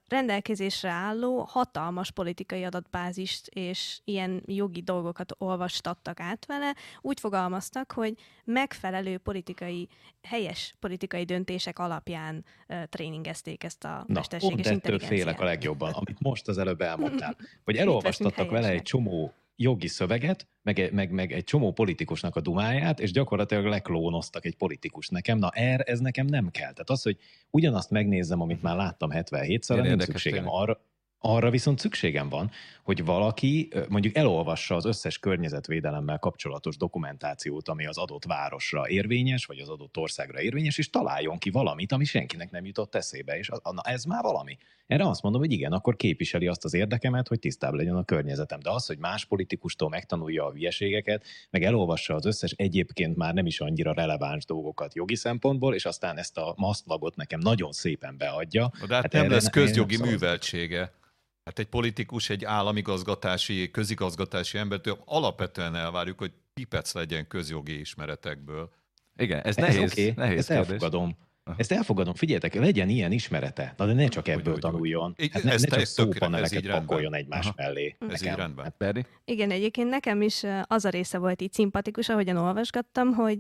S3: rendelkezésre álló hatalmas politikai adatbázist és ilyen jogi dolgokat olvastattak át vele, úgy fogalmaztak, hogy megfelelő politikai, helyes politikai döntések alapján uh, tréningezték ezt a Na, mesterséges intelligenciát.
S6: félek a legjobban, amit most az előbb elmondtál, [LAUGHS] hogy elolvastattak vele egy csomó jogi szöveget, meg, meg, meg egy csomó politikusnak a dumáját, és gyakorlatilag leklónoztak egy politikus nekem. Na er, ez nekem nem kell. Tehát az, hogy ugyanazt megnézzem, amit már láttam 77-szor, nem szükségem arra, arra viszont szükségem van, hogy valaki mondjuk elolvassa az összes környezetvédelemmel kapcsolatos dokumentációt, ami az adott városra érvényes, vagy az adott országra érvényes, és találjon ki valamit, ami senkinek nem jutott eszébe, és na, ez már valami. Erre azt mondom, hogy igen, akkor képviseli azt az érdekemet, hogy tisztább legyen a környezetem. De az, hogy más politikustól megtanulja a hülyeségeket, meg elolvassa az összes egyébként már nem is annyira releváns dolgokat jogi szempontból, és aztán ezt a masztlagot nekem nagyon szépen beadja.
S5: De hát, hát nem lesz közjogi műveltsége. Hát egy politikus, egy államigazgatási, közigazgatási embertől alapvetően elvárjuk, hogy pipec legyen közjogi ismeretekből.
S2: Igen, ez, ez nehéz, okay. nehéz
S6: Ezt kérdés. elfogadom. Aha. Ezt elfogadom, figyeljetek, legyen ilyen ismerete, na de ne csak ebből hogy, tanuljon. Hogy, hát ne, ne csak szópaneleket pakoljon egymás Aha. mellé.
S5: Ez nekem. így rendben. Hát,
S2: Berdi?
S3: Igen, egyébként nekem is az a része volt így szimpatikus, ahogyan olvasgattam, hogy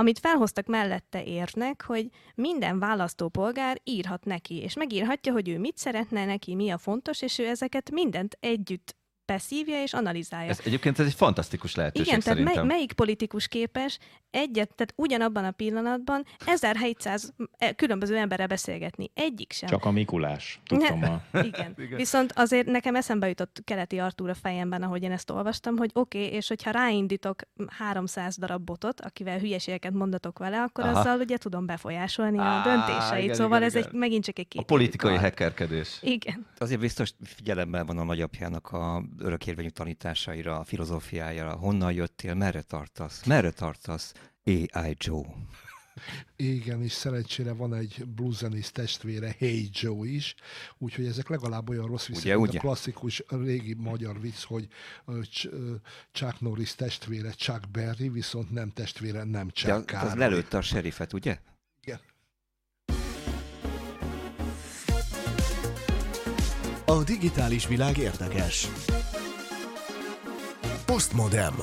S3: amit felhoztak mellette érnek, hogy minden választópolgár írhat neki, és megírhatja, hogy ő mit szeretne neki, mi a fontos, és ő ezeket mindent együtt beszívja és analizálja.
S2: Ez egyébként ez egy fantasztikus lehetőség
S3: Igen,
S2: szerintem.
S3: tehát mely, melyik politikus képes egyet, tehát ugyanabban a pillanatban 1700 e, különböző emberrel beszélgetni. Egyik sem.
S6: Csak a Mikulás, tudom. A... [LAUGHS]
S3: Igen. Igen. Viszont azért nekem eszembe jutott Keleti Artúr a fejemben, ahogy én ezt olvastam, hogy oké, okay, és hogyha ráindítok 300 darab botot, akivel hülyeségeket mondatok vele, akkor Aha. azzal ugye tudom befolyásolni Á, a döntéseit. Igen, szóval igen, ez igen. egy megint csak egy két
S2: A politikai hackerkedés.
S3: Igen.
S4: Azért biztos figyelemmel van a nagyapjának a örökérvényű tanításaira, a filozófiájára, honnan jöttél, merre tartasz, merre tartasz, A.I. Joe.
S7: Igen, és szerencsére van egy blueszenész testvére, Hey Joe is, úgyhogy ezek legalább olyan rossz viszont, ugye, ugye? a klasszikus régi magyar vicc, hogy Chuck Norris testvére Chuck Berry, viszont nem testvére nem Chuck
S4: De az, az lelőtte a serifet, ugye?
S7: Igen.
S1: A digitális világ érdekes. Postmodem.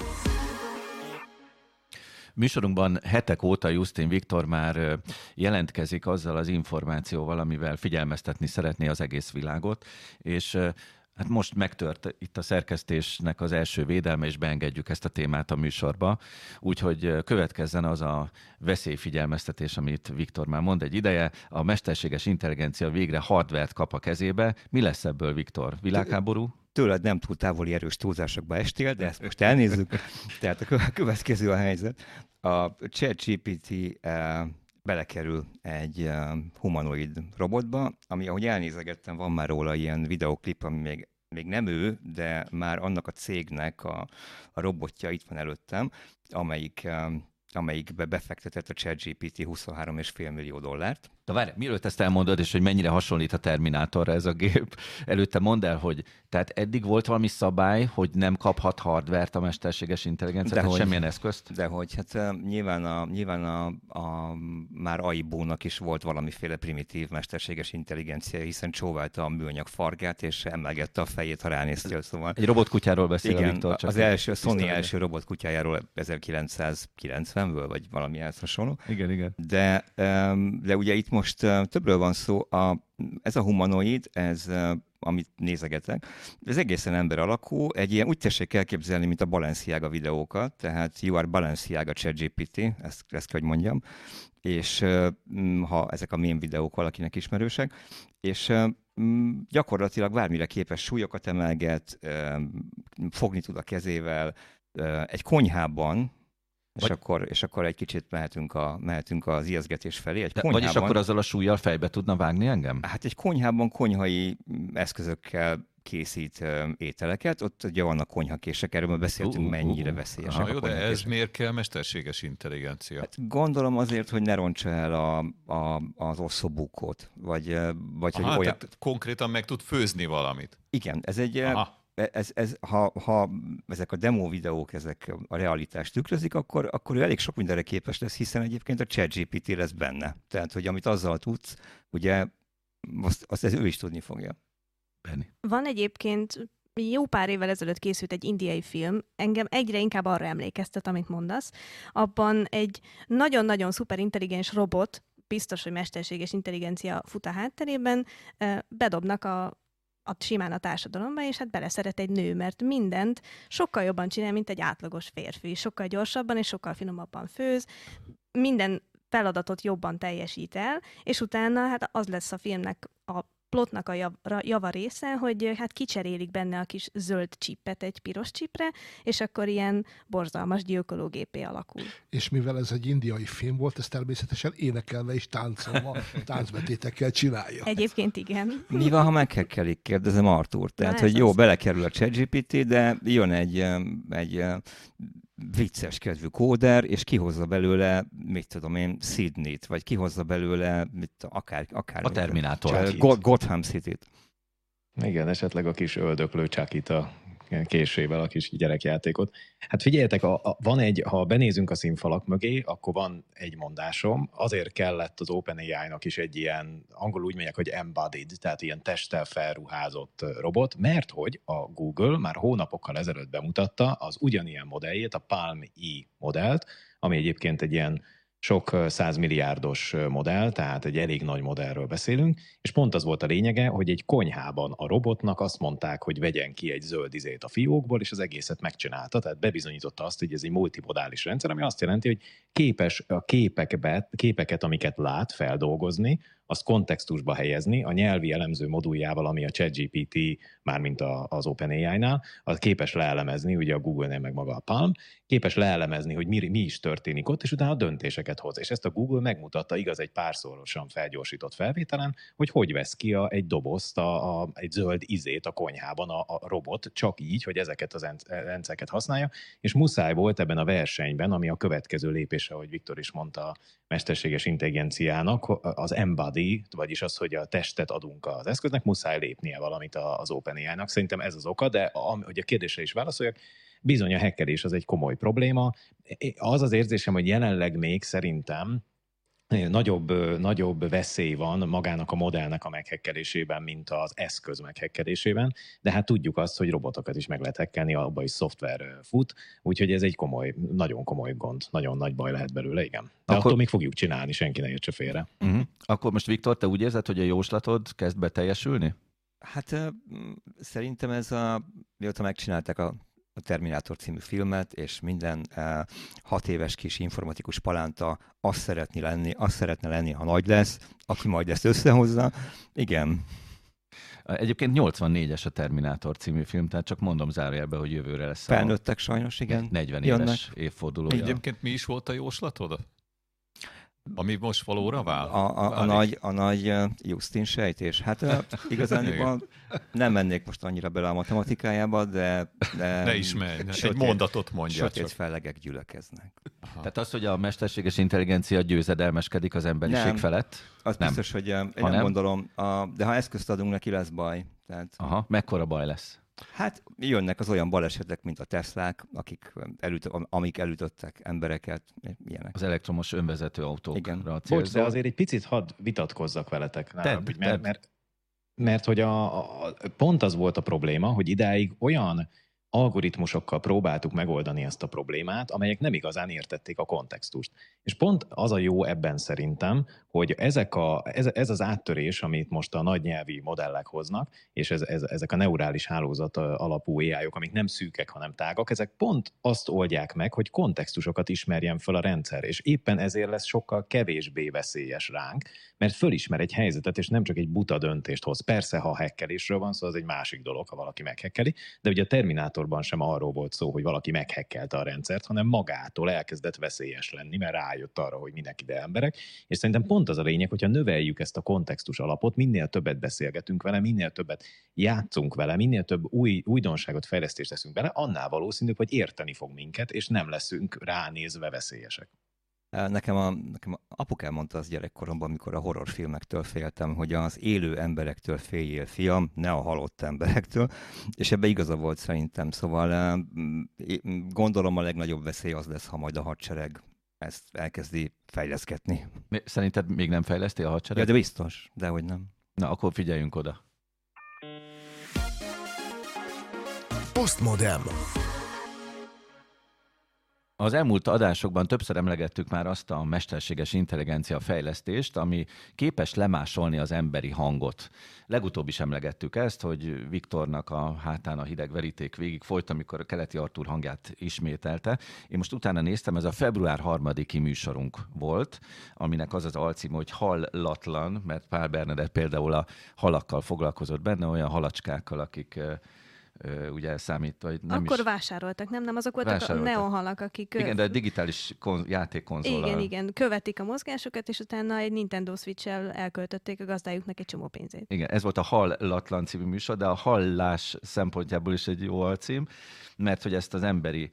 S2: Műsorunkban hetek óta Justin Viktor már jelentkezik azzal az információval, amivel figyelmeztetni szeretné az egész világot, és Hát most megtört itt a szerkesztésnek az első védelme, és beengedjük ezt a témát a műsorba. Úgyhogy következzen az a veszélyfigyelmeztetés, amit Viktor már mond egy ideje. A mesterséges intelligencia végre hardvert kap a kezébe. Mi lesz ebből, Viktor? Világháború?
S4: tőled nem túl távoli erős túlzásokba estél, de ezt most elnézzük. [LAUGHS] Tehát a következő a helyzet. A ChatGPT uh, belekerül egy humanoid robotba, ami ahogy elnézegettem, van már róla ilyen videoklip, ami még még nem ő, de már annak a cégnek a, a robotja itt van előttem, amelyik, um, amelyikbe befektetett a ChatGPT 23,5 millió dollárt.
S2: De várj, mielőtt ezt elmondod, és hogy mennyire hasonlít a Terminátorra ez a gép, [LAUGHS] előtte mondd el, hogy tehát eddig volt valami szabály, hogy nem kaphat hardvert a mesterséges intelligencia, de hogy, semmilyen eszközt?
S4: De hogy, hát nyilván, a, nyilván a, a, már AIBO-nak is volt valamiféle primitív mesterséges intelligencia, hiszen csóválta a műanyag fargát, és emelgette a fejét, ha ránéztél, szóval.
S2: Egy robotkutyáról beszél
S4: Igen,
S2: Viktor,
S4: csak az első, Sony első robotkutyájáról 1990-ből, vagy valami hasonló.
S2: Igen, igen.
S4: De, de ugye itt most többről van szó. A, ez a humanoid, ez, amit nézegetek, ez egészen ember alakú, egy ilyen úgy tessék elképzelni, mint a Balenciaga videókat, tehát you are Balenciaga ChatGPT, ezt, ezt kell, hogy mondjam, és ha ezek a mém videók valakinek ismerősek, és gyakorlatilag bármire képes súlyokat emelget, fogni tud a kezével, egy konyhában, és, Vagy... akkor, és akkor egy kicsit mehetünk, a, mehetünk az ijeszgetés felé. Egy
S2: De, konyhában, vagyis akkor azzal a súlyjal fejbe tudna vágni engem?
S4: Hát egy konyhában konyhai eszközökkel készít ételeket, ott ugye vannak konyhakések, erről már beszéltünk, uh, mennyire uh, veszélyesek
S5: uh, jó, de ez miért kell mesterséges intelligencia? Hát
S4: gondolom azért, hogy ne rontsa el a, a, az oszobukot, vagy, vagy
S5: Aha, hogy olyan... Tehát konkrétan meg tud főzni valamit.
S4: Igen, ez egy, Aha ez, ez, ha, ha ezek a demo videók ezek a realitást tükrözik, akkor, akkor ő elég sok mindenre képes lesz, hiszen egyébként a ChatGPT lesz benne. Tehát, hogy amit azzal tudsz, ugye azt, azt ez ő is tudni fogja.
S2: Benny.
S3: Van egyébként jó pár évvel ezelőtt készült egy indiai film, engem egyre inkább arra emlékeztet, amit mondasz. Abban egy nagyon-nagyon szuperintelligens robot, biztos, hogy mesterséges intelligencia fut a hátterében, bedobnak a a simán a társadalomba, és hát beleszeret egy nő, mert mindent sokkal jobban csinál, mint egy átlagos férfi. Sokkal gyorsabban és sokkal finomabban főz, minden feladatot jobban teljesít el, és utána hát az lesz a filmnek a plotnak a java, java része, hogy hát kicserélik benne a kis zöld csippet egy piros csipre, és akkor ilyen borzalmas gyilkológépé alakul.
S7: És mivel ez egy indiai film volt, ez természetesen énekelve és táncolva, [LAUGHS] táncbetétekkel csinálja.
S3: Egyébként igen.
S4: Mi van, ha meghekkelik? Kérdezem Artur. Tehát,
S3: Na,
S4: hogy jó,
S3: az.
S4: belekerül a ChatGPT, de jön egy, egy vicces kedvű kóder, és kihozza belőle, mit tudom én, Sydney-t, vagy kihozza belőle, mit, akár, akár
S2: A Terminátor.
S4: Gotham City-t.
S6: Igen, esetleg a kis öldöklő csákít a késével a kis gyerekjátékot. Hát figyeljetek, a, a, van egy, ha benézünk a színfalak mögé, akkor van egy mondásom, azért kellett az OpenAI-nak is egy ilyen, angol úgy mondják, hogy embodied, tehát ilyen testtel felruházott robot, mert hogy a Google már hónapokkal ezelőtt bemutatta az ugyanilyen modelljét, a Palm E modellt, ami egyébként egy ilyen sok százmilliárdos modell, tehát egy elég nagy modellről beszélünk, és pont az volt a lényege, hogy egy konyhában a robotnak azt mondták, hogy vegyen ki egy zöld izét a fiókból, és az egészet megcsinálta, tehát bebizonyította azt, hogy ez egy multimodális rendszer, ami azt jelenti, hogy képes a képekbe, képeket, amiket lát, feldolgozni, azt kontextusba helyezni, a nyelvi elemző moduljával, ami a ChatGPT, mármint a, az OpenAI-nál, az képes leelemezni, ugye a Google-nél meg maga a Palm, képes leelemezni, hogy mi, mi is történik ott, és utána döntéseket hoz. És ezt a Google megmutatta, igaz, egy párszorosan felgyorsított felvételen, hogy hogy vesz ki a, egy dobozt, a, a, egy zöld izét a konyhában a, a robot, csak így, hogy ezeket az en- rendszereket használja, és muszáj volt ebben a versenyben, ami a következő lépése, ahogy Viktor is mondta, a mesterséges intelligenciának, az embody, vagyis az, hogy a testet adunk az eszköznek, muszáj lépnie valamit az OpenAI-nak. Szerintem ez az oka, de a, hogy a kérdésre is válaszoljak, bizony a hackerés az egy komoly probléma. Az az érzésem, hogy jelenleg még szerintem nagyobb, ö, nagyobb veszély van magának a modellnek a meghekkelésében, mint az eszköz meghekkelésében, de hát tudjuk azt, hogy robotokat is meg lehet hekkelni, abban is szoftver fut, úgyhogy ez egy komoly, nagyon komoly gond, nagyon nagy baj lehet belőle, igen. De
S2: Akkor-
S6: attól még fogjuk csinálni, senki ne értse félre.
S2: Uh-huh. Akkor most Viktor, te úgy érzed, hogy a jóslatod kezd beteljesülni?
S4: Hát szerintem ez a, mióta megcsinálták a, a Terminátor című filmet, és minden uh, hat éves kis informatikus palánta azt szeretni lenni, azt szeretne lenni, ha nagy lesz, aki majd ezt összehozza. Igen,
S2: Egyébként 84-es a Terminátor című film, tehát csak mondom zárójelbe, hogy jövőre lesz
S4: felnőttek sajnos,
S2: a
S4: igen.
S2: 40
S4: Jönnek.
S2: éves évfordulója.
S5: Egyébként mi is volt a jóslatod? Ami most valóra vál?
S4: A, a, a, nagy, a nagy Justin sejtés. Hát igazán nem mennék most annyira bele a matematikájába, de... de
S5: Ne is menj, egy
S4: sötét-
S5: mondatot mondja
S4: Sötét
S5: csak.
S4: fellegek gyülekeznek.
S5: Aha.
S2: Tehát az, hogy a mesterséges intelligencia győzedelmeskedik az emberiség
S4: Nem.
S2: felett.
S4: Az
S2: Nem.
S4: biztos, hogy én
S2: Ha
S4: nem
S2: nem?
S4: gondolom, a, de ha eszközt adunk neki, lesz baj. Tehát,
S2: Aha, mekkora baj lesz?
S4: Hát jönnek az olyan balesetek, mint a Teslák, akik elüt, amik elütöttek embereket, ilyenek.
S2: Az elektromos önvezető autókra
S4: Igen.
S6: Bocs, de azért egy picit hadd vitatkozzak veletek.
S2: Tedd,
S6: haragudj, mert,
S2: tedd.
S6: mert, mert hogy a, a, pont az volt a probléma, hogy idáig olyan algoritmusokkal próbáltuk megoldani ezt a problémát, amelyek nem igazán értették a kontextust. És pont az a jó ebben szerintem, hogy ezek a, ez, ez az áttörés, amit most a nagy nyelvi modellek hoznak, és ez, ez, ezek a neurális hálózat alapú AI-ok, amik nem szűkek, hanem tágak, ezek pont azt oldják meg, hogy kontextusokat ismerjen fel a rendszer, és éppen ezért lesz sokkal kevésbé veszélyes ránk, mert fölismer egy helyzetet, és nem csak egy buta döntést hoz. Persze, ha hekkelésről van szó, az egy másik dolog, ha valaki meghekkeli, de ugye a Terminátorban sem arról volt szó, hogy valaki meghekkelte a rendszert, hanem magától elkezdett veszélyes lenni, mert rájött arra, hogy mindenki ide emberek. És szerintem pont az a lényeg, hogyha növeljük ezt a kontextus alapot, minél többet beszélgetünk vele, minél többet játszunk vele, minél több új újdonságot, fejlesztést teszünk bele, annál valószínűbb, hogy érteni fog minket, és nem leszünk ránézve veszélyesek.
S4: Nekem, a, nekem a apukám mondta az gyerekkoromban, amikor a horrorfilmektől féltem, hogy az élő emberektől féljél, fiam, ne a halott emberektől, és ebbe igaza volt szerintem. Szóval eh, gondolom a legnagyobb veszély az lesz, ha majd a hadsereg ezt elkezdi fejleszgetni.
S2: Szerinted még nem fejleszti a hadsereg?
S4: Ja, de biztos, de hogy nem.
S2: Na, akkor figyeljünk oda.
S1: Postmodem.
S2: Az elmúlt adásokban többször emlegettük már azt a mesterséges intelligencia fejlesztést, ami képes lemásolni az emberi hangot. Legutóbb is emlegettük ezt, hogy Viktornak a hátán a hideg veríték végig folyt, amikor a keleti Artur hangját ismételte. Én most utána néztem, ez a február harmadiki műsorunk volt, aminek az az alcím, hogy hallatlan, mert Pál Bernadett például a halakkal foglalkozott benne, olyan halacskákkal, akik ugye számít, vagy nem
S3: Akkor
S2: is...
S3: vásároltak, nem? Nem azok voltak a neonhalak, akik...
S2: Igen, de digitális kon- játékkonzol.
S3: Igen, igen, követik a mozgásokat, és utána egy Nintendo Switch-el elköltötték a gazdájuknak egy csomó pénzét.
S2: Igen, ez volt a Hallatlan című műsor, de a hallás szempontjából is egy jó alcím, mert hogy ezt az emberi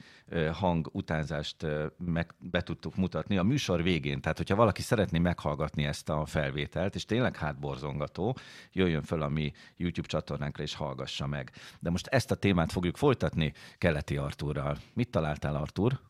S2: hang utánzást meg be tudtuk mutatni a műsor végén. Tehát, hogyha valaki szeretné meghallgatni ezt a felvételt, és tényleg hátborzongató, jöjjön föl a mi YouTube csatornánkra és hallgassa meg. De most ezt a témát fogjuk folytatni Keleti Artúrral. Mit találtál, Artúr?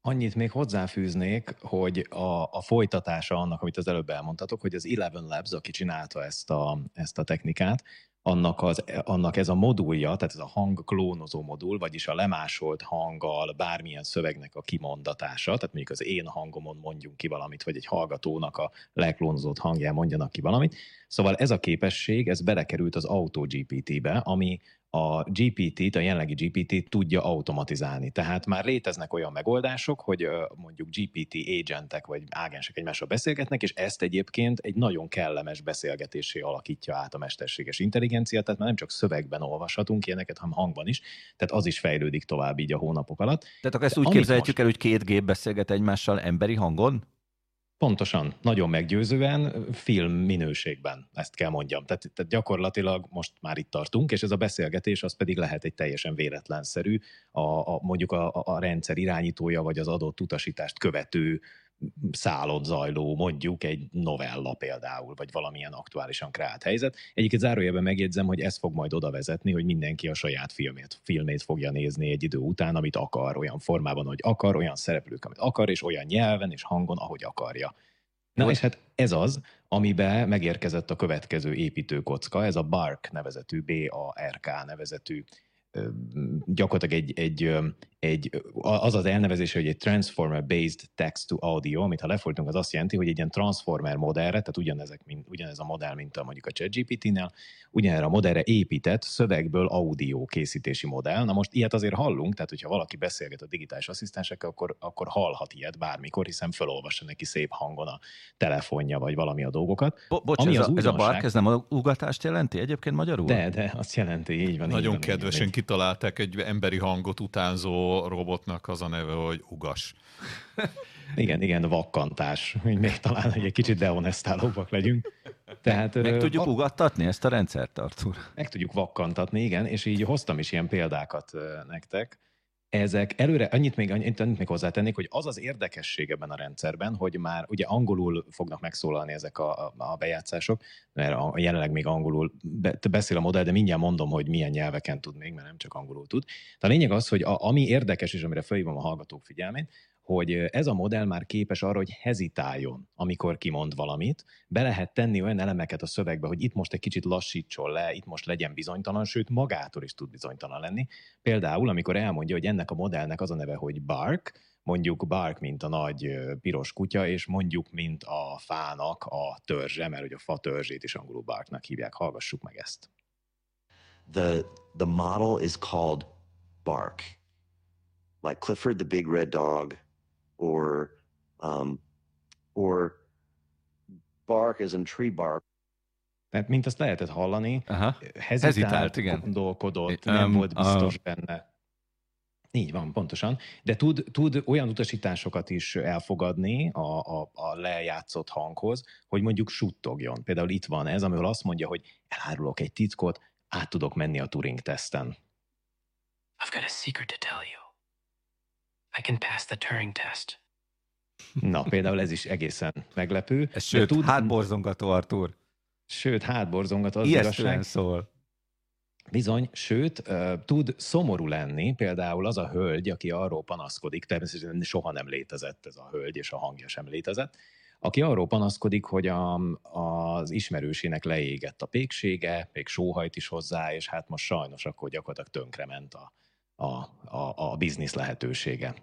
S6: Annyit még hozzáfűznék, hogy a, a folytatása annak, amit az előbb elmondtatok, hogy az Eleven Labs, aki csinálta ezt a, ezt a technikát, annak, az, annak ez a modulja, tehát ez a hangklónozó modul, vagyis a lemásolt hanggal bármilyen szövegnek a kimondatása, tehát mondjuk az én hangomon mondjunk ki valamit, vagy egy hallgatónak a leklónozott hangján mondjanak ki valamit. Szóval ez a képesség, ez belekerült az AutoGPT-be, ami a GPT-t, a jelenlegi GPT-t tudja automatizálni. Tehát már léteznek olyan megoldások, hogy mondjuk GPT agentek vagy ágensek egymással beszélgetnek, és ezt egyébként egy nagyon kellemes beszélgetésé alakítja át a mesterséges intelligencia, tehát már nem csak szövegben olvashatunk ilyeneket, hanem hangban is, tehát az is fejlődik tovább így a hónapok alatt.
S2: Tehát akkor ezt úgy képzelhetjük most... el, hogy két gép beszélget egymással emberi hangon?
S6: Pontosan, nagyon meggyőzően, film minőségben, ezt kell mondjam. Tehát, tehát gyakorlatilag most már itt tartunk, és ez a beszélgetés az pedig lehet egy teljesen véletlenszerű, a, a, mondjuk a, a rendszer irányítója, vagy az adott utasítást követő szállott zajló, mondjuk egy novella például, vagy valamilyen aktuálisan kreált helyzet. Egyébként zárójelben megjegyzem, hogy ez fog majd oda vezetni, hogy mindenki a saját filmét, filmét fogja nézni egy idő után, amit akar, olyan formában, hogy akar, olyan szereplők, amit akar, és olyan nyelven és hangon, ahogy akarja. Na Jó. és hát ez az, amiben megérkezett a következő építőkocka, ez a BARC nevezetű, B-A-R-K nevezetű gyakorlatilag egy, egy, egy, az az elnevezés, hogy egy Transformer-based text to audio, amit ha lefordítunk, az azt jelenti, hogy egy ilyen Transformer modellre, tehát ugyanezek, mint, ugyanez a modell, mint a mondjuk a ChatGPT-nél, ugyanerre a modellre épített szövegből audio készítési modell. Na most ilyet azért hallunk, tehát hogyha valaki beszélget a digitális asszisztensekkel, akkor, akkor hallhat ilyet bármikor, hiszen felolvassa neki szép hangon a telefonja, vagy valami a dolgokat.
S2: Bo- bocs, Ami ez, az a, ez a bark, ez nem a ugatást jelenti egyébként magyarul?
S6: De, de azt jelenti, így van.
S5: Nagyon
S6: így van,
S5: kedvesen így kitalálták egy emberi hangot utánzó robotnak az a neve, hogy ugas.
S6: Igen, igen, vakkantás, még talán hogy egy kicsit dehonestálóbbak legyünk.
S2: Tehát, meg tudjuk a... ugattatni ezt a rendszert, Artur?
S6: Meg tudjuk vakkantatni, igen, és így hoztam is ilyen példákat nektek. Ezek előre, annyit még, annyit, annyit még hozzátennék, hogy az az érdekesség ebben a rendszerben, hogy már ugye angolul fognak megszólalni ezek a, a bejátszások, mert a, jelenleg még angolul be, beszél a modell, de mindjárt mondom, hogy milyen nyelveken tud még, mert nem csak angolul tud. De a lényeg az, hogy a, ami érdekes, és amire felhívom a hallgatók figyelmét, hogy ez a modell már képes arra, hogy hezitáljon, amikor kimond valamit. Be lehet tenni olyan elemeket a szövegbe, hogy itt most egy kicsit lassítson le, itt most legyen bizonytalan, sőt magától is tud bizonytalan lenni. Például, amikor elmondja, hogy ennek a modellnek az a neve, hogy Bark, mondjuk Bark, mint a nagy piros kutya, és mondjuk, mint a fának a törzse, mert hogy a fa törzsét is angolul Barknak hívják. Hallgassuk meg ezt.
S9: The, the model is called Bark. Like Clifford the Big Red Dog or um, or bark as in tree bark.
S6: Tehát, mint azt lehetett hallani,
S2: Aha. hezitált, hezitált igen.
S6: gondolkodott, um, nem volt biztos uh, benne. Így van, pontosan. De tud, tud olyan utasításokat is elfogadni a, a, a lejátszott hanghoz, hogy mondjuk suttogjon. Például itt van ez, amivel azt mondja, hogy elárulok egy titkot, át tudok menni a Turing-teszten. I've got a secret to tell you. I can pass the Turing test. Na, például ez is egészen meglepő.
S2: Ez sőt, tud... hátborzongató, Artur.
S6: Sőt, hátborzongató az
S2: Ijesztően igazság. szól.
S6: Bizony, sőt, tud szomorú lenni, például az a hölgy, aki arról panaszkodik, természetesen soha nem létezett ez a hölgy, és a hangja sem létezett, aki arról panaszkodik, hogy a, az ismerősének leégett a péksége, még sóhajt is hozzá, és hát most sajnos akkor gyakorlatilag tönkrement a, a, a, a biznisz lehetősége.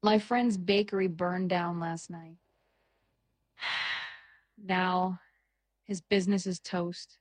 S10: My friend's bakery burned down last night. [SIGHS] Now his business is toast.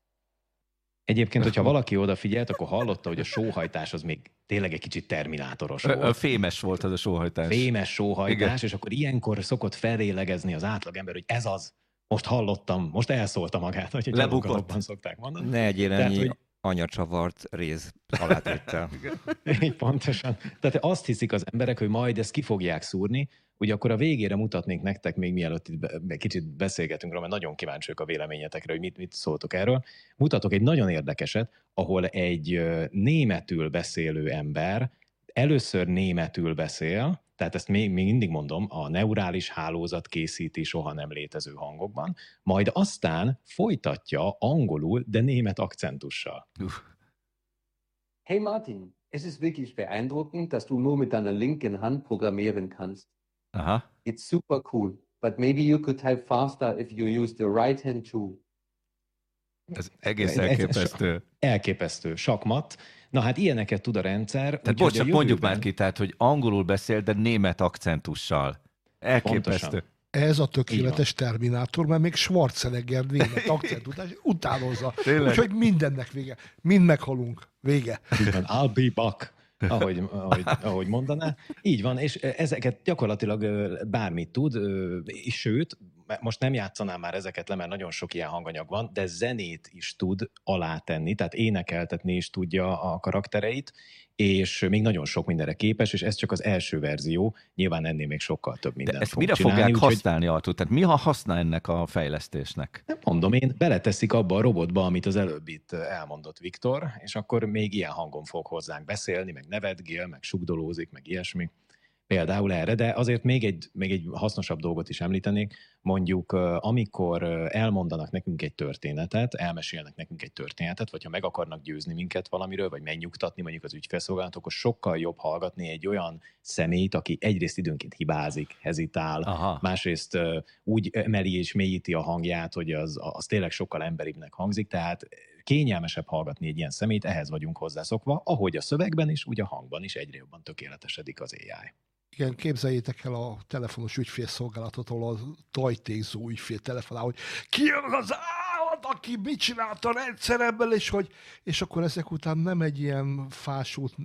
S6: Egyébként, hogyha valaki odafigyelt, akkor hallotta, hogy a sóhajtás az még tényleg egy kicsit terminátoros volt.
S2: A fémes volt az a sóhajtás.
S6: Fémes sóhajtás,
S2: Igen.
S6: és akkor ilyenkor szokott felélegezni az átlagember, hogy ez az, most hallottam, most elszólta magát, hogy
S2: Lebukott.
S6: szokták mondani.
S4: Ne egyél
S6: Tehát,
S4: ennyi
S6: hogy-
S4: anyacsavart rész alátéttel. [LAUGHS]
S6: Így pontosan. Tehát azt hiszik az emberek, hogy majd ezt ki fogják szúrni, ugye akkor a végére mutatnék nektek, még mielőtt itt be, kicsit beszélgetünk róla, mert nagyon kíváncsiak a véleményetekre, hogy mit, mit szóltok erről. Mutatok egy nagyon érdekeset, ahol egy németül beszélő ember először németül beszél, tehát ezt még, még mindig mondom, a neurális hálózat készíti soha nem létező hangokban, majd aztán folytatja angolul, de német akcentussal.
S11: Hey Martin, es ist wirklich beeindruckend, dass du nur mit deiner linken Hand programmieren kannst.
S2: Aha.
S11: It's super cool, but maybe you could type faster if you use the right hand too.
S2: Ez egész elképesztő.
S6: Elképesztő. Sakmat. Na hát ilyeneket tud a rendszer.
S2: Tehát
S6: úgyhogy
S2: bocs, csak mondjuk
S6: jövőben-
S2: már ki, tehát, hogy angolul beszél, de német akcentussal. Elképesztő.
S6: Pontosan.
S7: Ez a tökéletes Terminátor, mert még Schwarzenegger német [LAUGHS] akcentutás utánozza. Úgyhogy mindennek vége. Mind meghalunk. Vége.
S6: Van, I'll be back, [LAUGHS] ahogy, ahogy, ahogy mondaná. Így van, és ezeket gyakorlatilag bármit tud, és sőt, most nem játszanám már ezeket le, mert nagyon sok ilyen hanganyag van, de zenét is tud alátenni, tehát énekeltetni is tudja a karaktereit, és még nagyon sok mindenre képes, és ez csak az első verzió, nyilván ennél még sokkal több
S2: De
S6: mindent
S2: ezt
S6: fog
S2: mire
S6: csinálni,
S2: fogják
S6: úgyhogy-
S2: használni, Artur? Tehát mi a haszna ennek a fejlesztésnek?
S6: Nem mondom én, beleteszik abba a robotba, amit az előbb itt elmondott Viktor, és akkor még ilyen hangon fog hozzánk beszélni, meg nevetgél, meg sugdolózik, meg ilyesmi. Például erre, de azért még egy, még egy hasznosabb dolgot is említenék. Mondjuk, amikor elmondanak nekünk egy történetet, elmesélnek nekünk egy történetet, vagy ha meg akarnak győzni minket valamiről, vagy megnyugtatni mondjuk az ügyfélszolgálat, akkor sokkal jobb hallgatni egy olyan személyt, aki egyrészt időnként hibázik, hezitál,
S2: Aha.
S6: másrészt úgy emeli és mélyíti a hangját, hogy az, az tényleg sokkal emberibbnek hangzik, tehát kényelmesebb hallgatni egy ilyen szemét, ehhez vagyunk hozzászokva, ahogy a szövegben is, úgy a hangban is egyre jobban tökéletesedik az AI.
S7: Igen, képzeljétek el a telefonos ügyfélszolgálatot, ahol a tajtékzó ügyfél telefonál, hogy ki az az állat, aki mit csinált a rendszeremmel, és hogy, és akkor ezek után nem egy ilyen fásult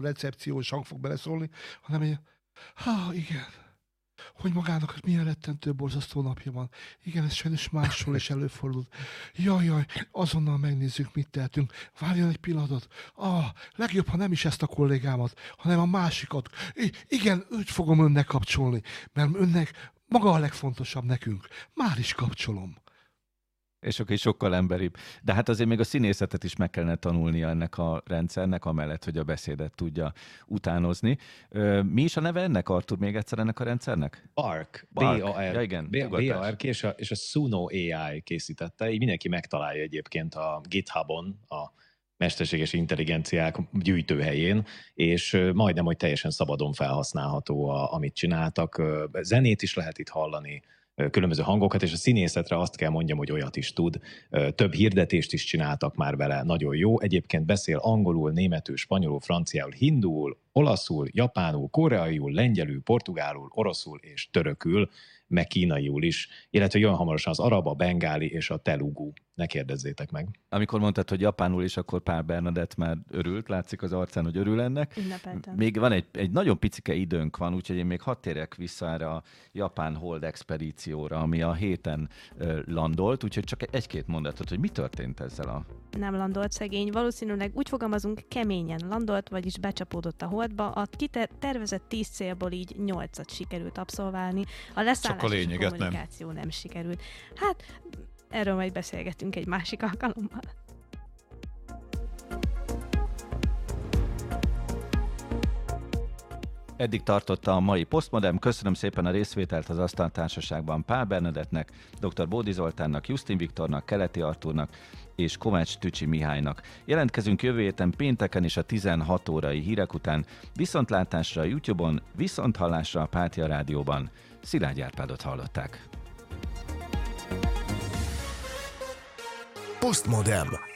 S7: recepciós hang fog beleszólni, hanem egy, ha igen, hogy magának milyen rettentő borzasztó napja van. Igen, ez sajnos máshol is előfordult. Jaj, jaj, azonnal megnézzük, mit tehetünk. Várjon egy pillanatot. Ah, legjobb, ha nem is ezt a kollégámat, hanem a másikat. I- igen, őt fogom önnek kapcsolni, mert önnek maga a legfontosabb nekünk. Már is kapcsolom.
S2: És akkor sokkal emberibb. De hát azért még a színészetet is meg kellene tanulnia ennek a rendszernek, amellett, hogy a beszédet tudja utánozni. Mi is a neve ennek, Artur, még egyszer ennek a rendszernek?
S6: Bark,
S2: Bark.
S6: B-A-R,
S2: Ja, igen.
S6: B-A-R-K, és a, és a Suno AI készítette, így mindenki megtalálja egyébként a GitHubon, a mesterséges intelligenciák gyűjtőhelyén, és majdnem, hogy teljesen szabadon felhasználható, a, amit csináltak. Zenét is lehet itt hallani, különböző hangokat, és a színészetre azt kell mondjam, hogy olyat is tud. Több hirdetést is csináltak már vele, nagyon jó. Egyébként beszél angolul, németül, spanyolul, franciául, hindul, olaszul, japánul, koreaiul, lengyelül, portugálul, oroszul és törökül, meg kínaiul is, illetve jön hamarosan az arab, a bengáli és a telugu. Ne kérdezzétek meg.
S2: Amikor mondtad, hogy japánul is, akkor Pál Bernadett már örült, látszik az arcán, hogy örül ennek.
S3: Ünnepeltem.
S2: Még van egy, egy nagyon picike időnk van, úgyhogy én még hadd térjek vissza erre a japán hold expedícióra, ami a héten ö, landolt, úgyhogy csak egy-két mondatot, hogy mi történt ezzel a...
S3: nem landolt szegény. Valószínűleg úgy fogalmazunk, keményen landolt, vagyis becsapódott a holdba. A kiter- tervezett 10 célból így 8-at sikerült abszolválni. A leszállás
S5: a
S3: és
S5: lényeget nem.
S3: kommunikáció nem. nem sikerült. Hát, erről majd beszélgetünk egy másik alkalommal.
S2: Eddig tartotta a mai Postmodern. Köszönöm szépen a részvételt az Asztaltársaságban Pál Bernadettnek, dr. Bódi Zoltánnak, Justin Viktornak, Keleti Artúrnak és Kovács Tücsi Mihálynak. Jelentkezünk jövő héten pénteken is a 16 órai hírek után. Viszontlátásra a YouTube-on, viszonthallásra a Pátia Rádióban. Szilágy Árpádot hallották.
S1: Postmodem.